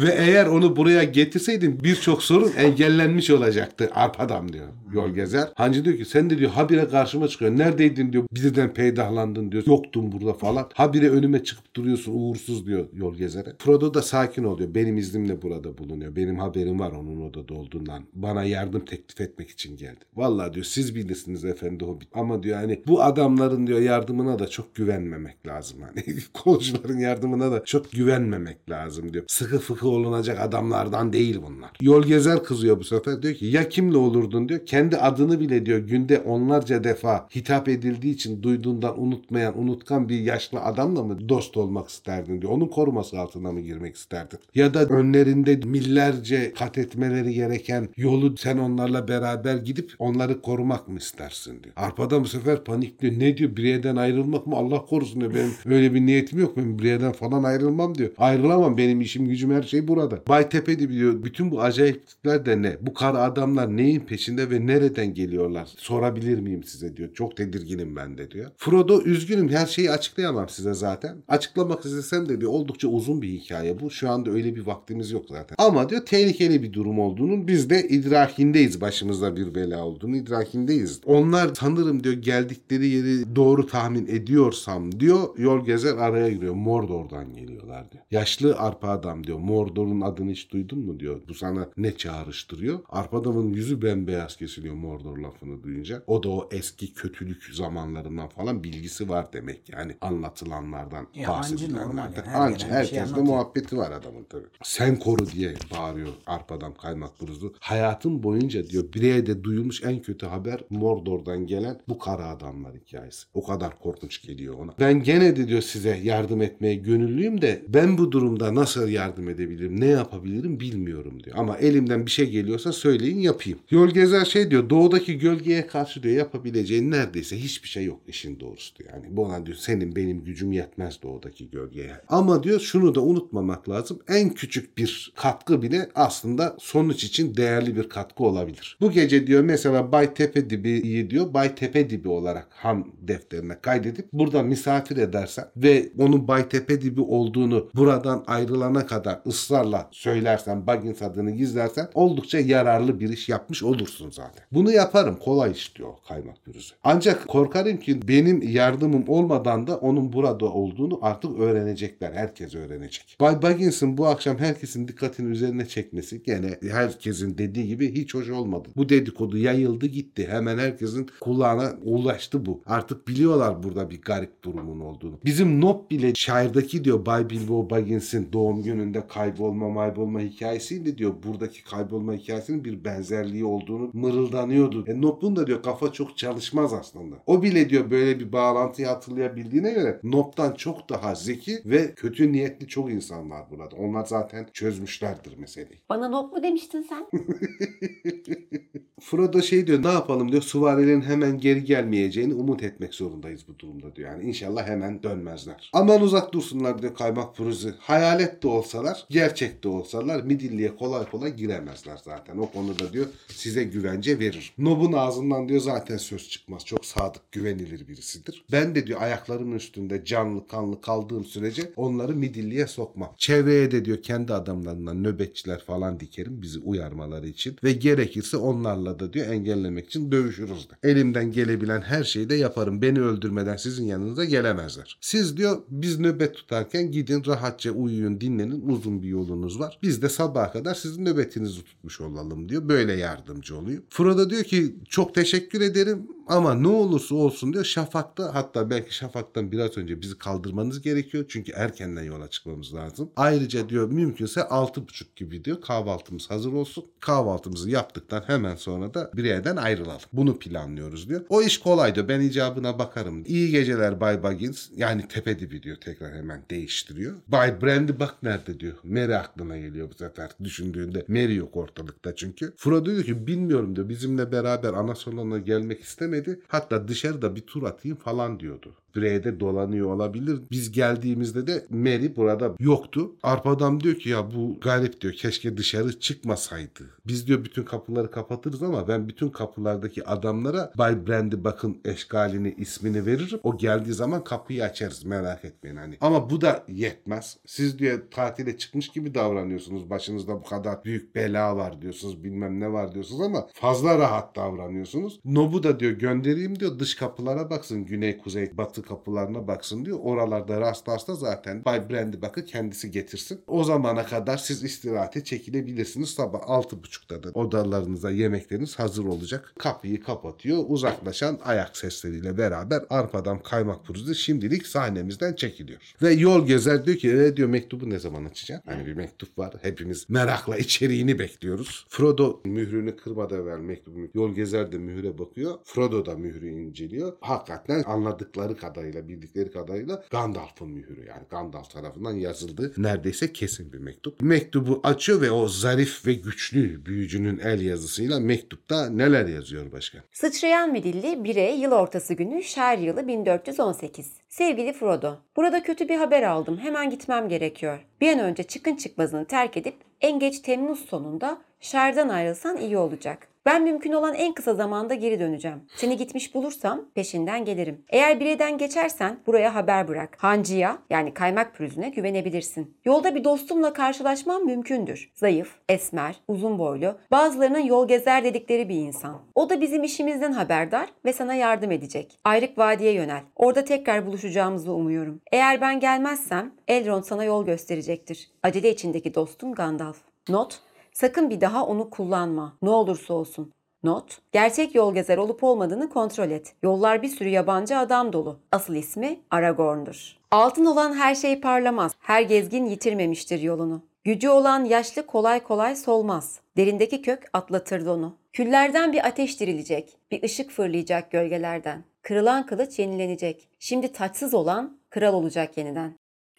Ve eğer onu buraya getirseydin birçok sorun engellenmiş olacaktı. Arpadam diyor. Yol gezer. Hancı diyor ki sen de diyor habire karşıma çıkıyor. Neredeydin diyor. Birden peydahlandın diyor. Yoktun burada falan. Habire önüme çıkıp duruyorsun uğursuz diyor yol gezere. Frodo da sakin oluyor. Benim iznimle burada bulunuyor. Benim haberim var onun odada olduğundan. Bana yardım teklif etmek için geldi. Vallahi diyor siz bilirsiniz efendi hobbit. Ama diyor hani bu adamların diyor yardımına da çok güvenmemek lazım. Hani koğuşların yardımına da çok güvenmemek lazım diyor. Sıkı fıkı olunacak adamlardan değil bunlar. Yol gezer kızıyor bu sefer. Diyor ki ya kimle olurdun diyor. Kendi adını bile diyor günde onlarca defa hitap edildiği için duyduğundan unutmayan, unutkan bir yaşlı adamla mı dost olmak isterdin diyor. Onun koruması altına mı girmek isterdin? Ya da önlerinde millerce kat etmeleri gereken yolu sen onlarla beraber gidip onları korumak mı istersin diyor. Arpada bu sefer panikliyor. Ne diyor? Briye'den ayrılmak mı? Allah korusun diyor. Benim öyle bir niyetim yok. Ben Briye'den falan ayrılmam diyor. Ayrılamam. Benim işim gücüm her şey burada. Baytepe diyor. Bütün bu acayiplikler de ne? Bu kara adamlar neyin peşinde ve nereden geliyorlar? Sorabilir miyim size diyor. Çok tedirginim ben de diyor. Frodo üzgünüm. Her şeyi açıklayamam size zaten. Açıklamak istesem de diyor oldukça uzun bir hikaye bu. Şu anda öyle bir vaktimiz yok zaten. Ama diyor tehlikeli bir durum olduğunun biz de idrakindeyiz. Başımızda bir bela olduğunu idrakindeyiz. Onlar sanırım diyor geldikleri yeri doğru tahmin ediyorsam diyor yol gezer araya giriyor. Mordor'dan geliyorlar diyor. Yaşlı arpa adam diyor. Mordor'un adını hiç duydun mu diyor. Bu sana ne çağrıştırıyor? Arpa adamın yüzü bembeyaz kesiliyor Mordor lafını duyunca. O da o eski kötülük zamanlarından falan bilgisi var demek yani anlatılanlardan
normal
bahsedilenlerden.
yani. Her bir şey
muhabbeti var adamın tabii. Sen koru diye bağırıyor arpadan kaymak buruzu. Hayatım boyunca diyor Briey'de duyulmuş en kötü haber Mordor'dan gelen bu kara adamlar hikayesi. O kadar korkunç geliyor ona. Ben gene de diyor size yardım etmeye gönüllüyüm de ben bu durumda nasıl yardım edebilirim, ne yapabilirim bilmiyorum diyor. Ama elimden bir şey geliyorsa söyleyin yapayım. Yol gezer şey diyor doğudaki gölgeye karşı diyor yapabileceğin neredeyse hiçbir şey yok işin doğrusu diyor. Yani buna diyor senin benim gücüm yetmez doğudaki gölgeye. Ama diyor şunu da unutmamak lazım. En küçük bir katkı bile aslında sonuç için değerli bir katkı olabilir. Bu gece diyor mesela Bay Tepedibi'yi diyor Bay Tepedibi olarak han defterine kaydedip burada misafir edersen ve onun Bay Tepedibi olduğunu buradan ayrılana kadar ısrarla söylersen Baggins adını gizlersen oldukça yararlı bir iş yapmış olursun zaten. Bunu yaparım kolay iş diyor kaymak pürüzü. Ancak korkarım ki benim yardımım olmadan da onun burada olduğunu artık öğrenecekler. Herkes öğrenecek. Bay Baggins'in bu akşam herkesin dikkatini üzerine çekmesi gene herkesin dediği gibi hiç hoş olmadı. Bu dedikodu yayıldı gitti. Hemen herkesin kulağına ulaştı bu. Artık biliyorlar burada bir garip durumun olduğunu. Bizim Nob bile şairdeki diyor Bay Bilbo Baggins'in doğum gününde kaybolma maybolma hikayesiyle diyor buradaki kaybolma hikayesinin bir benzerliği olduğunu mırıldanıyordu. E Nob'un da diyor kafa çok çalışmaz aslında. O bile diyor böyle bir bağlantıyı hatırlayabildiğine göre Nob'dan çok daha zeki ve kötü niyetli çok insan var burada. Onlar zaten çözmüşlerdir meseleyi.
Bana nok mu demiştin sen?
Frodo şey diyor ne yapalım diyor süvarilerin hemen geri gelmeyeceğini umut etmek zorundayız bu durumda diyor. Yani inşallah hemen dönmezler. Aman uzak dursunlar diyor kaymak puruzu. Hayalet de olsalar gerçek de olsalar Midilli'ye kolay kolay giremezler zaten. O konuda diyor size güvence verir. Nob'un ağzından diyor zaten söz çıkmaz. Çok sadık güvenilir birisidir. Ben de diyor ayaklarımın üstünde canlı kanlı kaldığım sürece onları Midilli'ye sokmam. Çevreye de diyor kendi adamlarından nöbetçiler falan dikerim bizi uyarmaları için ve gerekirse onlarla da diyor engellemek için dövüşürüz de. Elimden gelebilen her şeyi de yaparım. Beni öldürmeden sizin yanınıza gelemezler. Siz diyor biz nöbet tutarken gidin rahatça uyuyun dinlenin uzun bir yolunuz var. Biz de sabaha kadar sizin nöbetinizi tutmuş olalım diyor. Böyle yardımcı oluyor. Frodo diyor ki çok teşekkür ederim ama ne olursa olsun diyor Şafak'ta hatta belki Şafak'tan biraz önce bizi kaldırmanız gerekiyor. Çünkü erkenden yola çıkmamız lazım. Ayrıca diyor mümkünse 6.30 gibi diyor kahvaltımız hazır olsun. Kahvaltımızı yaptıktan hemen sonra da Brienne'den ayrılalım. Bunu planlıyoruz diyor. O iş kolay diyor. Ben icabına bakarım. İyi geceler Bay Baggins. Yani tepedibi diyor tekrar hemen değiştiriyor. Bay Brandy bak nerede diyor. Mary aklına geliyor bu sefer. Düşündüğünde Mary yok ortalıkta çünkü. Frodo diyor ki bilmiyorum diyor. Bizimle beraber ana salona gelmek istemedi. Hatta dışarıda bir tur atayım falan diyordu. Brey'de dolanıyor olabilir. Biz geldiğimizde de Mary burada yoktu. Arpa adam diyor ki ya bu garip diyor keşke dışarı çıkmasaydı. Biz diyor bütün kapıları kapatırız ama ben bütün kapılardaki adamlara Bay Brandy bakın eşkalini ismini veririm. O geldiği zaman kapıyı açarız merak etmeyin hani. Ama bu da yetmez. Siz diyor tatile çıkmış gibi davranıyorsunuz. Başınızda bu kadar büyük bela var diyorsunuz bilmem ne var diyorsunuz ama fazla rahat davranıyorsunuz. Nob'u da diyor göndereyim diyor dış kapılara baksın. Güney, kuzey, batı kapılarına baksın diyor. Oralarda rastlarsa zaten Bay Brandy bakı kendisi getirsin. O zamana kadar siz istirahate çekilebilirsiniz. Sabah 6.30'da da odalarınıza yemekleriniz hazır olacak. Kapıyı kapatıyor. Uzaklaşan ayak sesleriyle beraber arpadan kaymak puruzu şimdilik sahnemizden çekiliyor. Ve yol gezer diyor ki e diyor mektubu ne zaman açacaksın? Hani bir mektup var. Hepimiz merakla içeriğini bekliyoruz. Frodo mührünü kırmadan evvel mektubu yol gezer de mühüre bakıyor. Frodo da mührü inceliyor. Hakikaten anladıkları kadarıyla, bildikleri kadarıyla Gandalf'ın mührü yani Gandalf tarafından yazıldığı neredeyse kesin bir mektup. Mektubu açıyor ve o zarif ve güçlü büyücünün el yazısıyla mektupta neler yazıyor başkan?
Sıçrayan Midilli 1'e yıl ortası günü şer yılı 1418. Sevgili Frodo, burada kötü bir haber aldım. Hemen gitmem gerekiyor. Bir an önce çıkın çıkmazını terk edip en geç Temmuz sonunda şerden ayrılsan iyi olacak. Ben mümkün olan en kısa zamanda geri döneceğim. Seni gitmiş bulursam peşinden gelirim. Eğer bireden geçersen buraya haber bırak. Hancıya yani kaymak pürüzüne güvenebilirsin. Yolda bir dostumla karşılaşmam mümkündür. Zayıf, esmer, uzun boylu, bazılarının yol gezer dedikleri bir insan. O da bizim işimizden haberdar ve sana yardım edecek. Ayrık Vadi'ye yönel. Orada tekrar buluşacağımızı umuyorum. Eğer ben gelmezsem Elrond sana yol gösterecektir. Acele içindeki dostun Gandalf. Not Sakın bir daha onu kullanma. Ne olursa olsun. Not, gerçek yol gezer olup olmadığını kontrol et. Yollar bir sürü yabancı adam dolu. Asıl ismi Aragorn'dur. Altın olan her şey parlamaz. Her gezgin yitirmemiştir yolunu. Gücü olan yaşlı kolay kolay solmaz. Derindeki kök atlatır onu. Küllerden bir ateş dirilecek. Bir ışık fırlayacak gölgelerden. Kırılan kılıç yenilenecek. Şimdi taçsız olan kral olacak yeniden.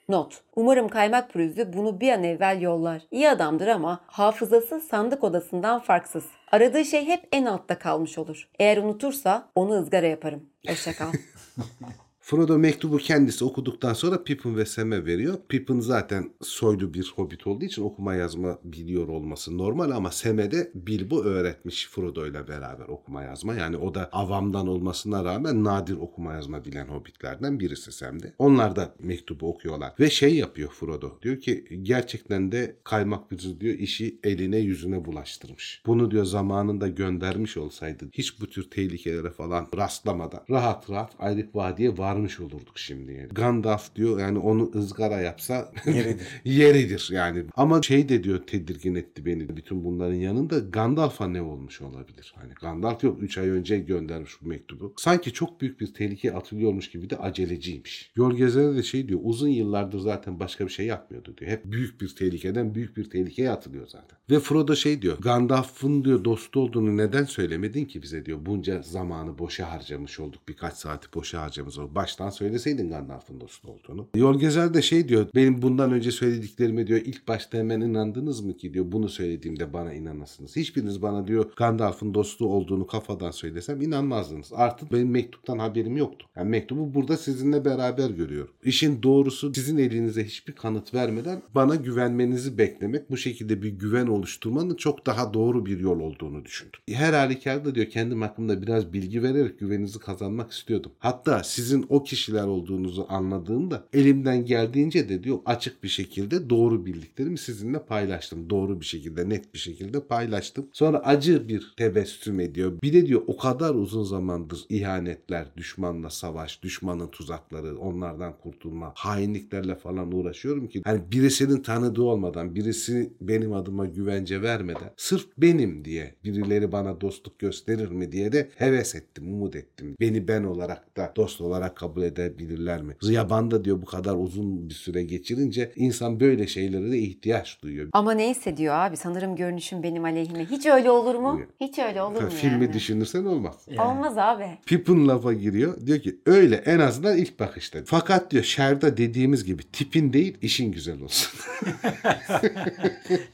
Not. Umarım kaymak pürüzlü bunu bir an evvel yollar. İyi adamdır ama hafızası sandık odasından farksız. Aradığı şey hep en altta kalmış olur. Eğer unutursa onu ızgara yaparım. Hoşçakal.
Frodo mektubu kendisi okuduktan sonra Pippin ve Sam'e veriyor. Pippin zaten soylu bir hobbit olduğu için okuma yazma biliyor olması normal ama Sam'e de Bilbo öğretmiş Frodo ile beraber okuma yazma. Yani o da avamdan olmasına rağmen nadir okuma yazma bilen hobbitlerden birisi Sam'de. Onlar da mektubu okuyorlar ve şey yapıyor Frodo. Diyor ki gerçekten de kaymak bizi diyor işi eline yüzüne bulaştırmış. Bunu diyor zamanında göndermiş olsaydı hiç bu tür tehlikelere falan rastlamadan rahat rahat Ayrık Vadi'ye varmış olurduk şimdi. Gandalf diyor yani onu ızgara yapsa
Yeridir.
yeridir yani. Ama şey de diyor tedirgin etti beni. Bütün bunların yanında Gandalf'a ne olmuş olabilir? Hani Gandalf yok 3 ay önce göndermiş bu mektubu. Sanki çok büyük bir tehlike atılıyormuş gibi de aceleciymiş. Yol de şey diyor uzun yıllardır zaten başka bir şey yapmıyordu diyor. Hep büyük bir tehlikeden büyük bir tehlikeye atılıyor zaten. Ve Frodo şey diyor Gandalf'ın diyor dostu olduğunu neden söylemedin ki bize diyor. Bunca zamanı boşa harcamış olduk. Birkaç saati boşa harcamış olduk. Baştan söyleseydin Gandalf'ın dostu olduğunu. Yol gezer de şey diyor benim bundan önce söylediklerime diyor ilk başta hemen inandınız mı ki diyor bunu söylediğimde bana inanasınız. Hiçbiriniz bana diyor Gandalf'ın dostu olduğunu kafadan söylesem inanmazdınız. Artık benim mektuptan haberim yoktu. Yani mektubu burada sizinle beraber görüyorum. İşin doğrusu sizin elinize hiçbir kanıt vermeden bana güvenmenizi beklemek bu şekilde bir güven oluşturmanın çok daha doğru bir yol olduğunu düşündüm. Her halükarda diyor kendim hakkında biraz bilgi vererek güveninizi kazanmak istiyordum. Hatta sizin o kişiler olduğunuzu anladığımda elimden geldiğince de diyor açık bir şekilde doğru bildiklerimi sizinle paylaştım. Doğru bir şekilde net bir şekilde paylaştım. Sonra acı bir tebessüm ediyor. Bir de diyor o kadar uzun zamandır ihanetler, düşmanla savaş, düşmanın tuzakları, onlardan kurtulma, hainliklerle falan uğraşıyorum ki hani birisinin tanıdığı olmadan, birisi benim adıma güvence vermeden sırf benim diye birileri bana dostluk gösterir mi diye de heves ettim, umut ettim. Beni ben olarak da dost olarak kabul edebilirler mi? Yabanda diyor bu kadar uzun bir süre geçirince insan böyle şeylere de ihtiyaç duyuyor.
Ama neyse diyor abi sanırım görünüşüm benim aleyhime. Hiç öyle olur mu? Hiç öyle olur mu
Filmi
yani?
düşünürsen olmaz.
Olmaz abi.
Pippin lafa giriyor. Diyor ki öyle en azından ilk bakışta. Fakat diyor Şer'da dediğimiz gibi tipin değil işin güzel olsun.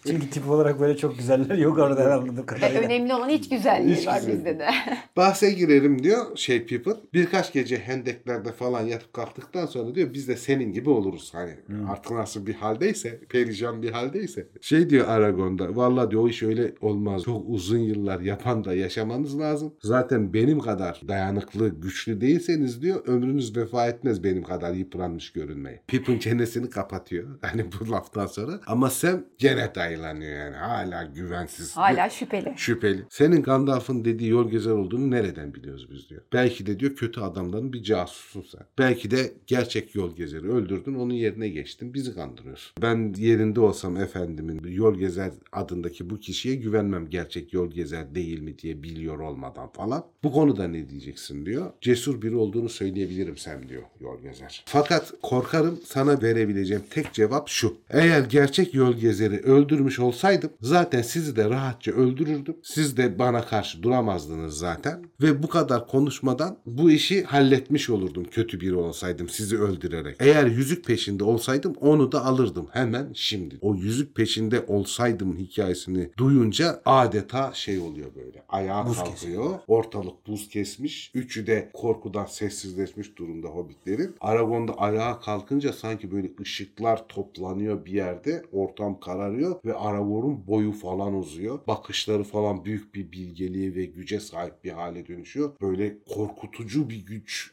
Çünkü tip olarak böyle çok güzeller yok orada anladığım kadarıyla.
önemli olan iç güzelliği
İç
var
güzelliği.
bizde de.
Bahse girelim diyor şey Pippin. Birkaç gece hendekler köşklerde falan yatıp kalktıktan sonra diyor biz de senin gibi oluruz. Hani artık nasıl bir haldeyse, perişan bir haldeyse. Şey diyor Aragon'da valla diyor o iş öyle olmaz. Çok uzun yıllar yapan da yaşamanız lazım. Zaten benim kadar dayanıklı, güçlü değilseniz diyor ömrünüz vefa etmez benim kadar yıpranmış görünmeye. Pippin çenesini kapatıyor. Hani bu laftan sonra. Ama Sam gene dayılanıyor yani. Hala güvensiz.
Hala şüpheli.
Şüpheli. Senin Gandalf'ın dediği yol gezer olduğunu nereden biliyoruz biz diyor. Belki de diyor kötü adamların bir casusun sen. Belki de gerçek yol gezeri öldürdün onun yerine geçtin bizi kandırıyorsun. Ben yerinde olsam efendimin yol gezer adındaki bu kişiye güvenmem gerçek yol gezer değil mi diye biliyor olmadan falan. Bu konuda ne diyeceksin diyor. Cesur biri olduğunu söyleyebilirim sen diyor yol gezer. Fakat korkarım sana verebileceğim tek cevap şu. Eğer gerçek yol gezeri öldürmüş olsaydım zaten sizi de rahatça öldürürdüm. Siz de bana karşı duramazdınız zaten. Ve bu kadar konuşmadan bu işi halletmiş olurdum kötü biri olsaydım sizi öldürerek. Eğer yüzük peşinde olsaydım onu da alırdım hemen şimdi. O yüzük peşinde olsaydım hikayesini duyunca adeta şey oluyor böyle. Ayağa
Buz
kalkıyor. Ortalık buz kesmiş. Üçü de korkudan sessizleşmiş durumda hobbitlerin. Aragon'da ayağa kalkınca sanki böyle ışıklar toplanıyor bir yerde. Ortam kararıyor ve Aragorn'un boyu falan uzuyor. Bakışları falan büyük bir bilgeliğe ve güce sahip bir hale dönüşüyor. Böyle korkutucu bir güç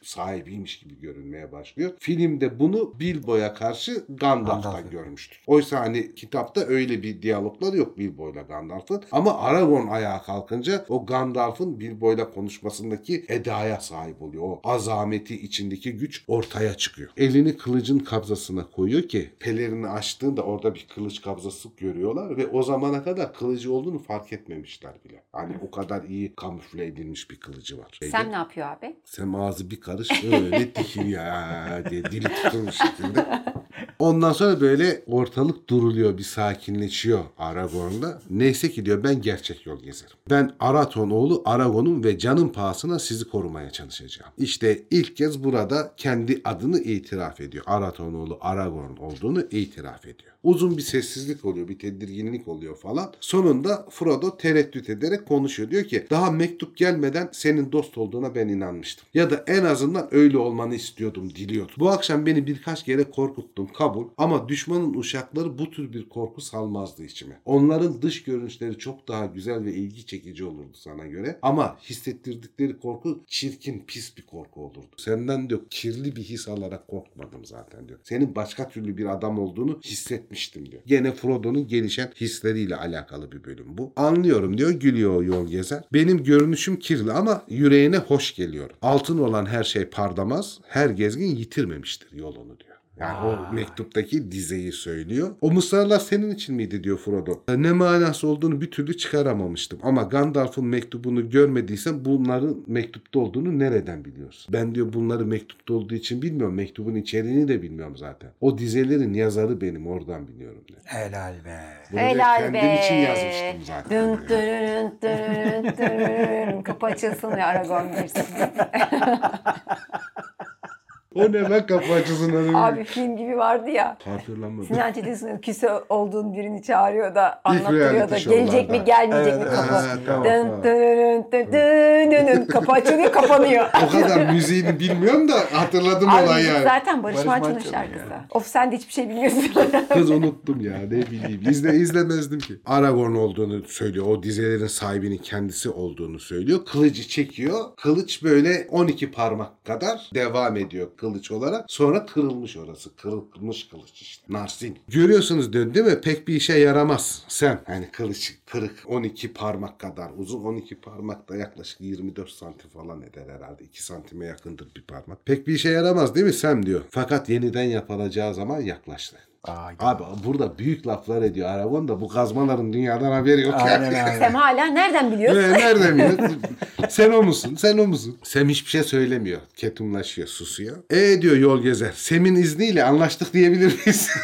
sahibiymiş gibi görünmeye başlıyor. Filmde bunu Bilbo'ya karşı Gandalf'tan
Gandalf.
görmüştür. Oysa hani kitapta öyle bir diyaloglar yok Bilbo ile Gandalf'ın. Ama Aragorn ayağa kalkınca o Gandalf'ın Bilbo ile konuşmasındaki edaya sahip oluyor. O azameti içindeki güç ortaya çıkıyor. Elini kılıcın kabzasına koyuyor ki pelerini açtığında orada bir kılıç kabzası görüyorlar ve o zamana kadar kılıcı olduğunu fark etmemişler bile. Hani o kadar iyi kamufle edilmiş bir kılıcı var.
Sen ne yapıyor abi?
Sem ağzı bir karış öyle dikiliyor ya diye dili tutulmuş şekilde. Ondan sonra böyle ortalık duruluyor bir sakinleşiyor Aragorn'da. Neyse ki diyor ben gerçek yol gezerim. Ben Araton oğlu Aragon'un ve canım pahasına sizi korumaya çalışacağım. İşte ilk kez burada kendi adını itiraf ediyor. Araton oğlu Aragorn olduğunu itiraf ediyor. Uzun bir sessizlik oluyor, bir tedirginlik oluyor falan. Sonunda Frodo tereddüt ederek konuşuyor. Diyor ki daha mektup gelmeden senin dost olduğuna ben inanmıştım. Ya da en azından öyle olmanı istiyordum, diliyordum. Bu akşam beni birkaç kere korkuttun, kabul. Ama düşmanın uşakları bu tür bir korku salmazdı içime. Onların dış görünüşleri çok daha güzel ve ilgi çekici olurdu sana göre. Ama hissettirdikleri korku çirkin, pis bir korku olurdu. Senden diyor kirli bir his alarak korkmadım zaten diyor. Senin başka türlü bir adam olduğunu hissetmiştim diyor. Gene Frodo'nun gelişen hisleriyle alakalı bir bölüm bu. Anlıyorum diyor, gülüyor yol gezer. Benim görünüşüm kirli ama yüreğine hoş geliyor. Altın olan her şey pardamaz, her gezgin yitirmemiştir yolunu diyor. Yani o mektuptaki dizeyi söylüyor. O mısralar senin için miydi diyor Frodo. Ne manası olduğunu bir türlü çıkaramamıştım. Ama Gandalf'ın mektubunu görmediysen bunların mektupta olduğunu nereden biliyorsun? Ben diyor bunları mektupta olduğu için bilmiyorum. Mektubun içeriğini de bilmiyorum zaten. O dizelerin yazarı benim oradan biliyorum diyor.
Helal be.
Bunu
Helal
kendim
be.
için yazmıştım zaten. Diyor.
dırırın dırırın dırırın. Kapı açılsın ve Aragorn girsin.
O ne be kapı açısın.
Abi film gibi vardı ya.
Hatırlamadım.
Sinan Çetin'in küse olduğun birini çağırıyor da anlatıyor da gelecek mi gelmeyecek mi kapı. Dın dın dın dın dın. Kapı açılıyor kapanıyor.
O kadar müziğini bilmiyorum da hatırladım olayı yani.
zaten Barış,
Barış
Manço'nun şarkısı.
yani.
Of sen de hiçbir şey bilmiyorsun.
Kız unuttum ya ne bileyim. İzle, izlemezdim ki. Aragorn olduğunu söylüyor. O dizelerin sahibinin kendisi olduğunu söylüyor. Kılıcı çekiyor. Kılıç böyle 12 parmak kadar devam ediyor kılıç olarak. Sonra kırılmış orası. Kırılmış kılıç işte. Narsin. Görüyorsunuz değil mi? Pek bir işe yaramaz. Sen hani kılıç kırık 12 parmak kadar uzun. 12 parmak da yaklaşık 24 santim falan eder herhalde. 2 santime yakındır bir parmak. Pek bir işe yaramaz değil mi Sam diyor. Fakat yeniden yapılacağı zaman yaklaştı.
Ay,
Abi burada büyük laflar ediyor Aragon da bu kazmaların dünyadan haberi yok.
Aynen
yani.
aynen.
Sem hala nereden biliyorsun?
Ne, nerede biliyorsun? Sen o musun? Sen o musun? Sem hiçbir şey söylemiyor. Ketumlaşıyor, susuyor. E diyor yol gezer. Sem'in izniyle anlaştık diyebilir miyiz?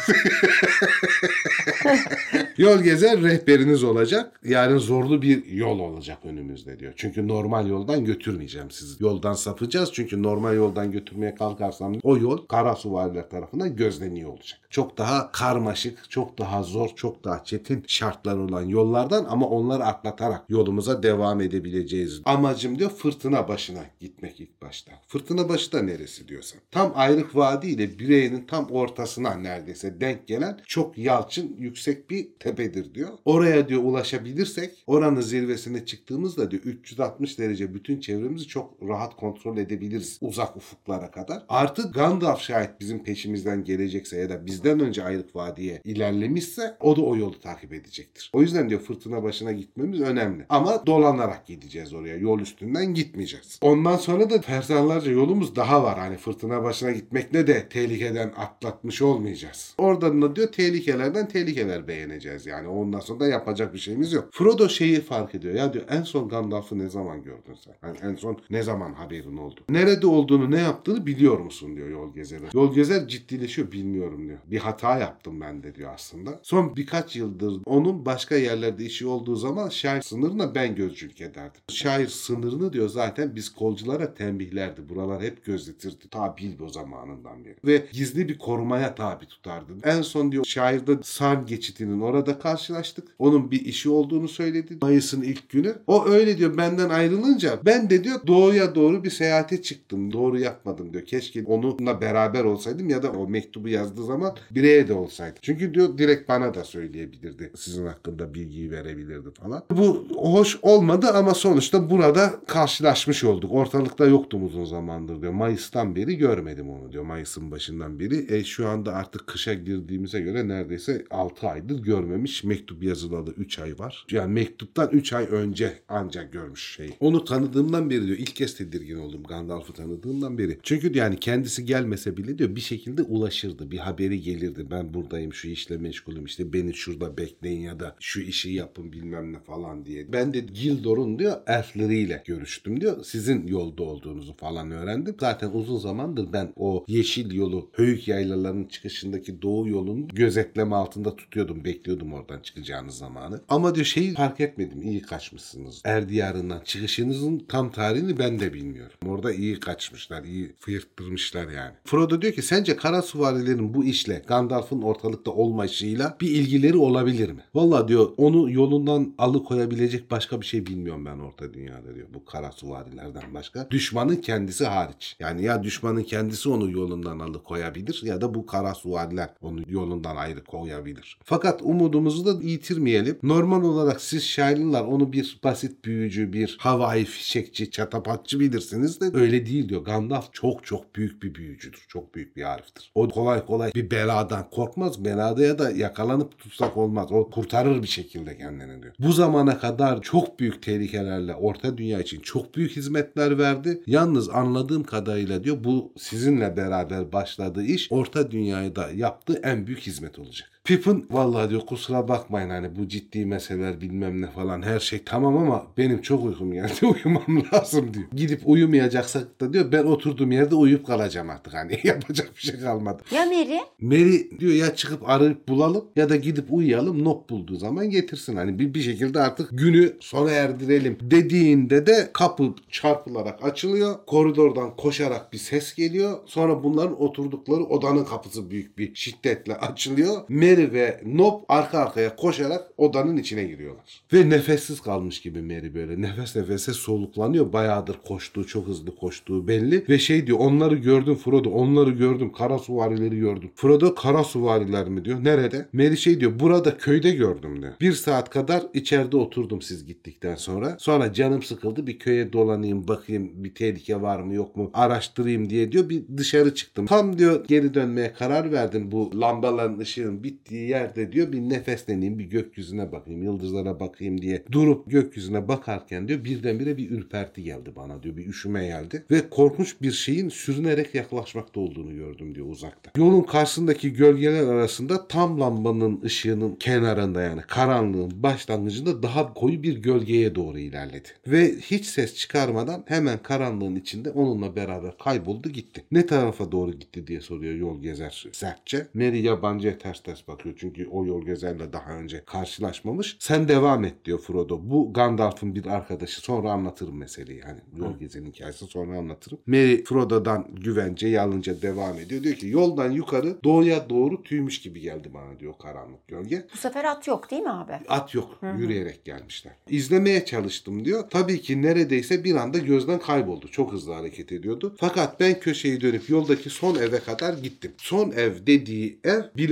Yol gezer rehberiniz olacak. Yani zorlu bir yol olacak önümüzde diyor. Çünkü normal yoldan götürmeyeceğim sizi. Yoldan sapacağız çünkü normal yoldan götürmeye kalkarsam o yol kara suvariler tarafından gözleniyor olacak. Çok daha karmaşık, çok daha zor, çok daha çetin şartlar olan yollardan ama onları atlatarak yolumuza devam edebileceğiz. Amacım diyor fırtına başına gitmek ilk başta. Fırtına başı da neresi diyorsan. Tam Ayrık Vadi ile Bireye'nin tam ortasına neredeyse denk gelen çok yalçın yüksek bir tepedir diyor. Oraya diyor ulaşabilirsek oranın zirvesine çıktığımızda diyor 360 derece bütün çevremizi çok rahat kontrol edebiliriz uzak ufuklara kadar. Artı Gandalf şayet bizim peşimizden gelecekse ya da bizden önce Ayrık Vadi'ye ilerlemişse o da o yolu takip edecektir. O yüzden diyor fırtına başına gitmemiz önemli. Ama dolanarak gideceğiz oraya. Yol üstünden gitmeyeceğiz. Ondan sonra da ferzanlarca yolumuz daha var. Hani fırtına başına gitmekle de tehlikeden atlatmış olmayacağız. Oradan da diyor tehlikelerden tehlikeler beğeneceğiz. Yani ondan sonra da yapacak bir şeyimiz yok. Frodo şeyi fark ediyor. Ya diyor en son Gandalf'ı ne zaman gördün sen? Yani en son ne zaman haberin oldu? Nerede olduğunu ne yaptığını biliyor musun diyor yol gezeri. Yol gezer ciddileşiyor bilmiyorum diyor. Bir hata yaptım ben de diyor aslında. Son birkaç yıldır onun başka yerlerde işi olduğu zaman şair sınırına ben gözcülük ederdim. Şair sınırını diyor zaten biz kolculara tembihlerdi. Buralar hep gözetirdi. Ta Bilbo zamanından beri. Ve gizli bir korumaya tabi tutardı. En son diyor şairde Sarn geçitinin orada karşılaştık. Onun bir işi olduğunu söyledi. Mayıs'ın ilk günü. O öyle diyor benden ayrılınca ben de diyor doğuya doğru bir seyahate çıktım. Doğru yapmadım diyor. Keşke onunla beraber olsaydım ya da o mektubu yazdığı zaman bireye de olsaydı. Çünkü diyor direkt bana da söyleyebilirdi. Sizin hakkında bilgiyi verebilirdi falan. Bu hoş olmadı ama sonuçta burada karşılaşmış olduk. Ortalıkta yoktum uzun zamandır diyor. Mayıs'tan beri görmedim onu diyor. Mayıs'ın başından beri. E, şu anda artık kışa girdiğimize göre neredeyse 6 aydır görmemiş. Mektup yazılalı 3 ay var. Yani mektuptan 3 ay önce ancak görmüş şeyi. Onu tanıdığımdan beri diyor. ilk kez tedirgin oldum Gandalf'ı tanıdığımdan beri. Çünkü yani kendisi gelmese bile diyor bir şekilde ulaşırdı. Bir haberi gelirdi. Ben buradayım şu işle meşgulüm işte beni şurada bekleyin ya da şu işi yapın bilmem ne falan diye. Ben de Gildor'un diyor elfleriyle görüştüm diyor. Sizin yolda olduğunuzu falan öğrendim. Zaten uzun zamandır ben o yeşil yolu Höyük yaylalarının çıkışındaki doğu yolunu gözetleme altında tutuyordum. Bekliyordum oradan çıkacağınız zamanı. Ama diyor şeyi fark etmedim. İyi kaçmışsınız. Erdiyarından çıkışınızın tam tarihini ben de bilmiyorum. Orada iyi kaçmışlar. iyi fıyırttırmışlar yani. Frodo diyor ki sence kara suvarilerin bu işle Gandalf'ın ortalıkta olmayışıyla bir ilgileri olabilir mi? Valla diyor onu yolundan alıkoyabilecek başka bir şey bilmiyorum ben orta dünyada diyor. Bu kara suvarilerden başka. Düşmanın kendisi hariç. Yani ya düşmanın kendisi onu yolundan alıkoyabilir ya da bu kara suvariler onu yolundan ayrı koyabilir. Fakat umudumuzu da yitirmeyelim. Normal olarak siz şairler onu bir basit büyücü, bir havai fişekçi, çatapatçı bilirsiniz de öyle değil diyor. Gandalf çok çok büyük bir büyücüdür. Çok büyük bir hariftir. O kolay kolay bir beladan korkmaz. Belada da yakalanıp tutsak olmaz. O kurtarır bir şekilde kendini diyor. Bu zamana kadar çok büyük tehlikelerle orta dünya için çok büyük hizmetler verdi. Yalnız anladığım kadarıyla diyor bu sizinle beraber başladığı iş orta dünyaya da yaptığı en büyük hizmet olacak. Pippin vallahi diyor kusura bakmayın hani bu ciddi meseleler bilmem ne falan her şey tamam ama benim çok uykum geldi uyumam lazım diyor. Gidip uyumayacaksak da diyor ben oturduğum yerde uyuyup kalacağım artık hani yapacak bir şey kalmadı.
Ya Mary?
Mary diyor ya çıkıp arayıp bulalım ya da gidip uyuyalım nok bulduğu zaman getirsin. Hani bir, bir şekilde artık günü sona erdirelim dediğinde de kapı çarpılarak açılıyor. Koridordan koşarak bir ses geliyor. Sonra bunların oturdukları odanın kapısı büyük bir şiddetle açılıyor. Mary ve Nob arka arkaya koşarak odanın içine giriyorlar. Ve nefessiz kalmış gibi Mary böyle nefes nefese soluklanıyor. Bayağıdır koştuğu çok hızlı koştuğu belli. Ve şey diyor onları gördüm Frodo onları gördüm kara suvarileri gördüm. Frodo kara suvariler mi diyor. Nerede? Mary şey diyor burada köyde gördüm diyor. Bir saat kadar içeride oturdum siz gittikten sonra. Sonra canım sıkıldı bir köye dolanayım bakayım bir tehlike var mı yok mu araştırayım diye diyor bir dışarı çıktım. Tam diyor geri dönmeye karar verdim bu lambaların ışığın bittiği yerde diyor bir nefesleneyim bir gökyüzüne bakayım yıldızlara bakayım diye durup gökyüzüne bakarken diyor birdenbire bir ürperti geldi bana diyor bir üşüme geldi ve korkunç bir şeyin sürünerek yaklaşmakta olduğunu gördüm diyor uzakta. Yolun karşısındaki gölgeler arasında tam lambanın ışığının kenarında yani karanlığın başlangıcında daha koyu bir gölgeye doğru ilerledi. Ve hiç ses çıkarmadan hemen karanlığın içinde onunla beraber kayboldu gitti. Ne tarafa doğru gitti diye soruyor yol gezer sertçe. Mary yabancıya ters ters bakıyor. Bakıyor. Çünkü o yol gezerle daha önce karşılaşmamış. Sen devam et diyor Frodo. Bu Gandalf'ın bir arkadaşı. Sonra anlatırım meseleyi. Hani yol gezenin hikayesi sonra anlatırım. Merry Frodo'dan güvence alınca devam ediyor. Diyor ki yoldan yukarı doğuya doğru tüymüş gibi geldi bana diyor karanlık gölge.
Bu sefer at yok değil mi abi?
At yok. Yürüyerek gelmişler. İzlemeye çalıştım diyor. Tabii ki neredeyse bir anda gözden kayboldu. Çok hızlı hareket ediyordu. Fakat ben köşeyi dönüp yoldaki son eve kadar gittim. Son ev dediği ev Bill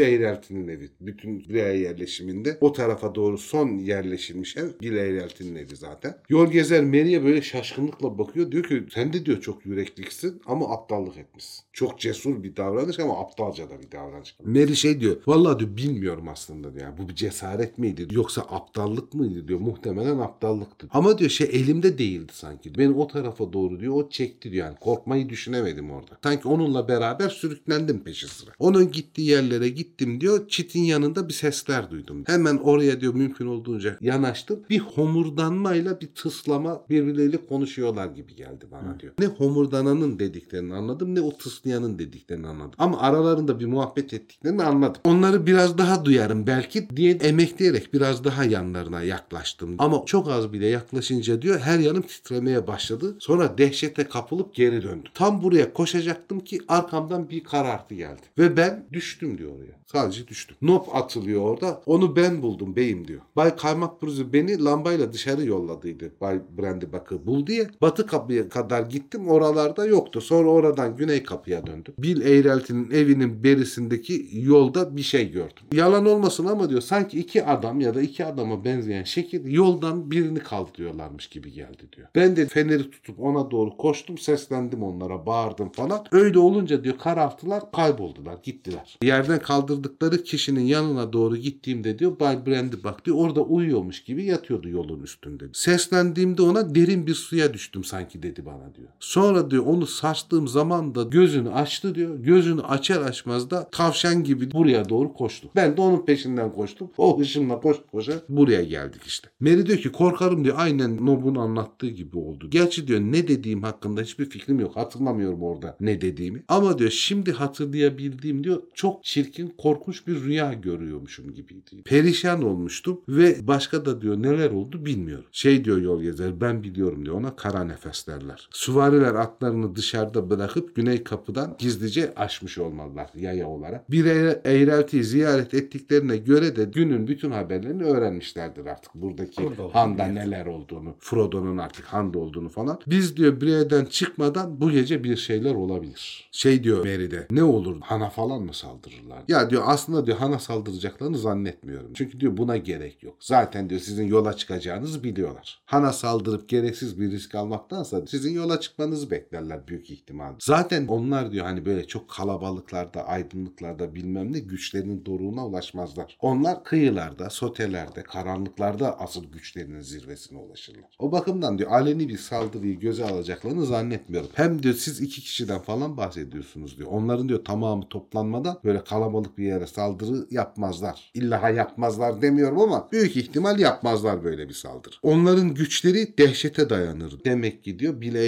Evi. Bütün buraya yerleşiminde o tarafa doğru son yerleşilmiş ev Bill Eyrelt'in evi zaten. Yol gezer Mary'e böyle şaşkınlıkla bakıyor. Diyor ki sen de diyor çok yürekliksin ama aptallık etmişsin. Çok cesur bir davranış ama aptalca da bir davranış. Mary şey diyor. Vallahi diyor bilmiyorum aslında diyor. Yani bu bir cesaret miydi yoksa aptallık mıydı diyor. Muhtemelen aptallıktı. Ama diyor şey elimde değildi sanki. Beni o tarafa doğru diyor o çekti diyor. Yani korkmayı düşünemedim orada. Sanki onunla beraber sürüklendim peşi sıra. Onun gittiği yerlere gittim diyor. Çitin yanında bir sesler duydum. Hemen oraya diyor mümkün olduğunca yanaştım. Bir homurdanmayla bir tıslama birbirleriyle konuşuyorlar gibi geldi bana diyor. Ne homurdananın dediklerini anladım ne o tıslayanın dediklerini anladım. Ama aralarında bir muhabbet ettiklerini anladım. Onları biraz daha duyarım belki diye emekleyerek biraz daha yanlarına yaklaştım. Ama çok az bile yaklaşınca diyor her yanım titremeye başladı. Sonra dehşete kapılıp geri döndüm. Tam buraya koşacaktım ki arkamdan bir karartı geldi. Ve ben düştüm diyor oraya. Sadece düştüm. Nop atılıyor orada. Onu ben buldum beyim diyor. Bay Kaymak Bruzu beni lambayla dışarı yolladıydı. Bay Brandy Bakı bul diye. Batı kapıya kadar gittim. Oralarda yoktu. Sonra oradan güney kapıya döndüm. Bill Eyrelt'in evinin berisindeki yolda bir şey gördüm. Yalan olmasın ama diyor sanki iki adam ya da iki adama benzeyen şekil yoldan birini kaldırıyorlarmış gibi geldi diyor. Ben de feneri tutup ona doğru koştum. Seslendim onlara bağırdım falan. Öyle olunca diyor kararttılar kayboldular gittiler. Yerden kaldırdıkları kişinin yanına doğru gittiğimde diyor Bay Brandy bak diyor orada uyuyormuş gibi yatıyordu yolun üstünde. Seslendiğimde ona derin bir suya düştüm sanki dedi bana diyor. Sonra diyor onu saçtığım zaman da gözünü açtı diyor. Gözünü açar açmaz da tavşan gibi buraya doğru koştu. Ben de onun peşinden koştum. O hışımla koş koşa buraya geldik işte. Mary diyor ki korkarım diyor aynen Nob'un anlattığı gibi oldu. Gerçi diyor ne dediğim hakkında hiçbir fikrim yok. Hatırlamıyorum orada ne dediğimi. Ama diyor şimdi hatırlayabildiğim diyor çok çirkin korkunç bir rüya görüyormuşum gibiydi. Perişan olmuştum ve başka da diyor neler oldu bilmiyorum. Şey diyor yol gezer ben biliyorum diyor ona kara nefes derler. Süvariler atlarını dışarıda bırakıp güney kapıdan gizlice aşmış olmalılar yaya olarak. Bir eğre- eğreltiyi ziyaret ettiklerine göre de günün bütün haberlerini öğrenmişlerdir artık. Buradaki
Burada
handa
biliyoruz.
neler olduğunu, Frodo'nun artık handa olduğunu falan. Biz diyor Brienne'den çıkmadan bu gece bir şeyler olabilir. Şey diyor Merry'de ne olur Han'a falan mı saldırırlar? Ya diyor aslında diyor Han'a saldıracaklarını zannetmiyorum. Çünkü diyor buna gerek yok. Zaten diyor sizin yola çıkacağınızı biliyorlar. Han'a saldırıp gereksiz bir risk almaktansa sizin yola çıkmanızı beklerler büyük ihtimal. Zaten onlar diyor hani böyle çok kalabalıklarda, aydınlıklarda bilmem ne güçlerinin doruğuna ulaşmazlar. Onlar kıyılarda, sotelerde, karanlıklarda asıl güçlerinin zirvesine ulaşırlar. O bakımdan diyor aleni bir saldırıyı göze alacaklarını zannetmiyorum. Hem diyor siz iki kişiden falan bahsediyorsunuz diyor. Onların diyor tamamı toplanmadan böyle kalabalık bir yere saldırı yapmazlar. İlla yapmazlar demiyorum ama büyük ihtimal yapmazlar böyle bir saldırı. Onların güçleri dehşete dayanır. Demek ki diyor Bill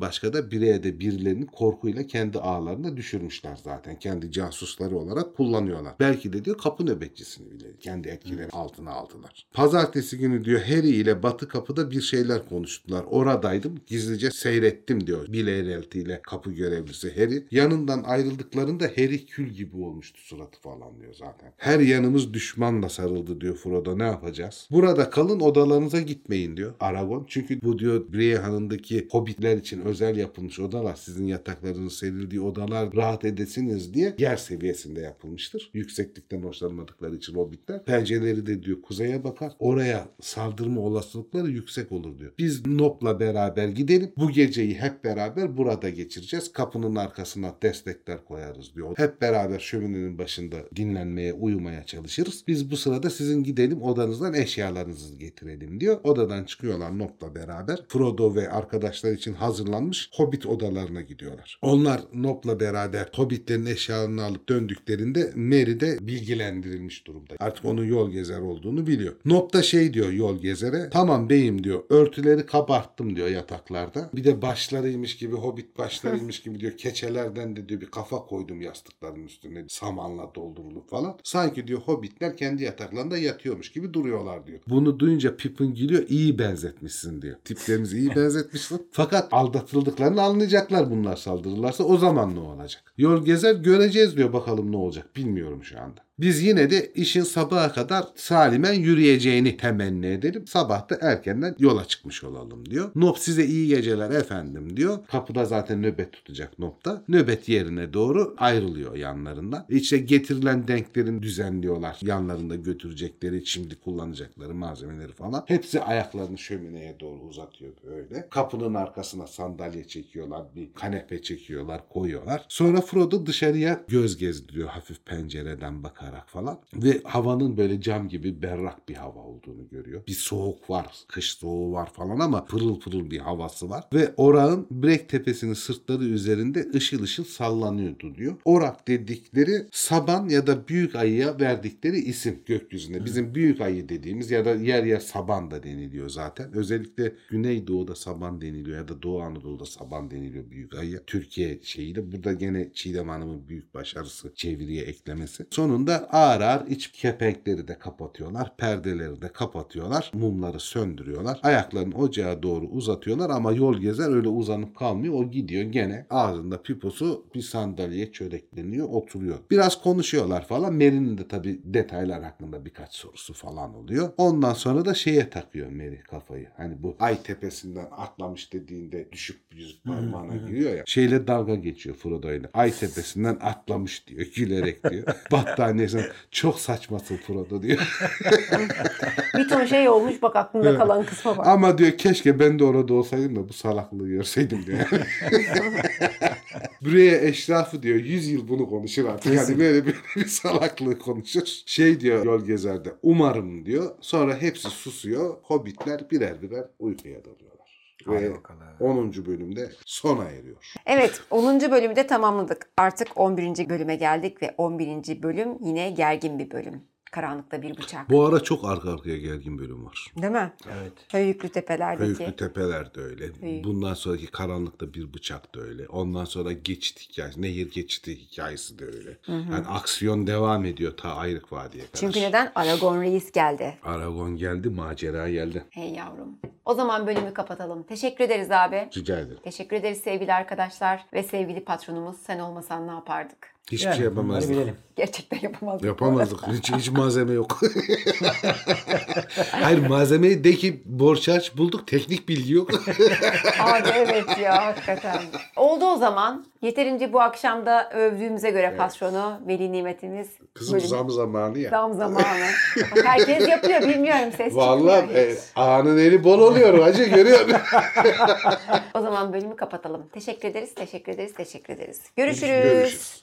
başka da bireye de birilerini korkuyla kendi ağlarına düşürmüşler zaten. Kendi casusları olarak kullanıyorlar. Belki de diyor kapı nöbetçisini bile kendi etkileri altına aldılar. Pazartesi günü diyor Harry ile Batı kapıda bir şeyler konuştular. Oradaydım gizlice seyrettim diyor Bill Eyrelti ile kapı görevlisi Harry. Yanından ayrıldıklarında Harry kül gibi olmuştu suratı falan diyor zaten. Her yanımız düşmanla sarıldı diyor Frodo ne yapacağız? Burada kalın odalarınıza gitmeyin diyor Aragon. Çünkü bu diyor Brienne'ındaki hobbitler için özel yapılmış odalar. Sizin yataklarınızın serildiği odalar rahat edesiniz diye yer seviyesinde yapılmıştır. Yükseklikten hoşlanmadıkları için hobbitler. Pencereleri de diyor kuzeye bakar. Oraya saldırma olasılıkları yüksek olur diyor. Biz Nop'la beraber gidelim. Bu geceyi hep beraber burada geçireceğiz. Kapının arkasına destekler koyarız diyor. Hep beraber şöminenin başında dinlenmeye, uyumaya çalışırız. Biz bu sırada sizin gidelim odanızdan eşyalarınızı getirelim diyor. Odadan çıkıyorlar Nop'la beraber. Frodo ve arkadaşlar için hazırlanmış Hobbit odalarına gidiyorlar. Onlar Nop'la beraber Hobbitlerin eşyalarını alıp döndüklerinde Merry de bilgilendirilmiş durumda. Artık onun yol gezer olduğunu biliyor. Nop da şey diyor yol gezere. Tamam beyim diyor. Örtüleri kabarttım diyor yataklarda. Bir de başlarıymış gibi Hobbit başlarıymış gibi diyor. Keçelerden de diyor bir kafa koydum yastıkların üstüne. Samanla doldurulur oturdum falan. Sanki diyor hobbitler kendi yataklarında yatıyormuş gibi duruyorlar diyor. Bunu duyunca Pippin gülüyor. İyi benzetmişsin diyor. Tiplerimizi iyi benzetmişsin. Fakat aldatıldıklarını anlayacaklar bunlar saldırırlarsa o zaman ne olacak? Yol gezer göreceğiz diyor bakalım ne olacak. Bilmiyorum şu anda. Biz yine de işin sabaha kadar salimen yürüyeceğini temenni edelim. Sabah da erkenden yola çıkmış olalım diyor. Nop size iyi geceler efendim diyor. Kapıda zaten nöbet tutacak Nop'ta. Nöbet yerine doğru ayrılıyor yanlarından. İşte getirilen denklerini düzenliyorlar. Yanlarında götürecekleri, şimdi kullanacakları malzemeleri falan. Hepsi ayaklarını şömineye doğru uzatıyor böyle. Kapının arkasına sandalye çekiyorlar. Bir kanepe çekiyorlar, koyuyorlar. Sonra Frodo dışarıya göz gezdiriyor hafif pencereden bakarak falan. Ve havanın böyle cam gibi berrak bir hava olduğunu görüyor. Bir soğuk var, kış soğuğu var falan ama pırıl pırıl bir havası var. Ve orağın Brek tepesinin sırtları üzerinde ışıl ışıl sallanıyordu diyor. Orak dedikleri saban ya da büyük ayıya verdikleri isim gökyüzünde. Bizim büyük ayı dediğimiz ya da yer yer saban da deniliyor zaten. Özellikle Güneydoğu'da saban deniliyor ya da Doğu Anadolu'da saban deniliyor büyük ayıya. Türkiye şeyiyle burada gene Çiğdem Hanım'ın büyük başarısı çeviriye eklemesi. Sonunda ağır ağır iç kepenkleri de kapatıyorlar. Perdeleri de kapatıyorlar. Mumları söndürüyorlar. Ayaklarını ocağa doğru uzatıyorlar ama yol gezer öyle uzanıp kalmıyor. O gidiyor gene ağzında piposu bir sandalyeye çörekleniyor oturuyor. Biraz konuşuyorlar falan. Mary'nin de tabii detaylar hakkında birkaç sorusu falan oluyor. Ondan sonra da şeye takıyor Mary kafayı. Hani bu ay tepesinden atlamış dediğinde düşüp yüzük parmağına giriyor ya. Şeyle dalga geçiyor Frodo'yla. Ay tepesinden atlamış diyor. Gülerek diyor. Battaniyesine çok saçmasın Frodo diyor.
Bir ton şey olmuş bak aklımda
Evet.
kalan kısma bak.
Ama diyor keşke ben de orada olsaydım da bu salaklığı görseydim diyor. Buraya eşrafı diyor 100 yıl bunu konuşur artık. Yani böyle bir, bir salaklığı konuşur. Şey diyor yol gezerde umarım diyor. Sonra hepsi susuyor. Hobbitler birer birer uykuya dalıyorlar.
Hadi
Ve
bakalım.
10. bölümde sona eriyor.
Evet 10. bölümü de tamamladık. Artık 11. bölüme geldik ve 11. bölüm yine gergin bir bölüm. Karanlıkta bir bıçak.
Bu ara çok arka arkaya gergin bölüm var.
Değil mi?
Evet.
Höyüklü tepelerdeki.
Höyüklü Tepeler de öyle.
Höyük.
Bundan sonraki Karanlıkta Bir Bıçak da öyle. Ondan sonra Geçit Hikayesi, Nehir Geçiti Hikayesi de öyle. Yani aksiyon devam ediyor ta Ayrık Vadi'ye kadar.
Çünkü neden? Aragon Reis geldi.
Aragon geldi, macera geldi.
Hey yavrum. O zaman bölümü kapatalım. Teşekkür ederiz abi.
Rica ederim.
Teşekkür ederiz sevgili arkadaşlar ve sevgili patronumuz. Sen olmasan ne yapardık?
Hiçbir
Yani
şey yapamazdık.
bilelim.
Gerçekten yapamazdık.
Yapamazdık. Hiç, hiç malzeme yok. Hayır malzemeyi de ki borç harç bulduk. Teknik bilgi yok.
Abi evet ya hakikaten. Oldu o zaman. Yeterince bu akşam da övdüğümüze göre patronu, veli nimetimiz.
Kızım
bölüm-
zam zamanı ya.
Zam zamanı. Herkes yapıyor bilmiyorum ses
Vallahi
çıkmıyor hiç.
ağanın eli bol oluyor hacı görüyor musun?
O zaman bölümü kapatalım. Teşekkür ederiz, teşekkür ederiz, teşekkür ederiz. Görüşürüz.
Görüşürüz.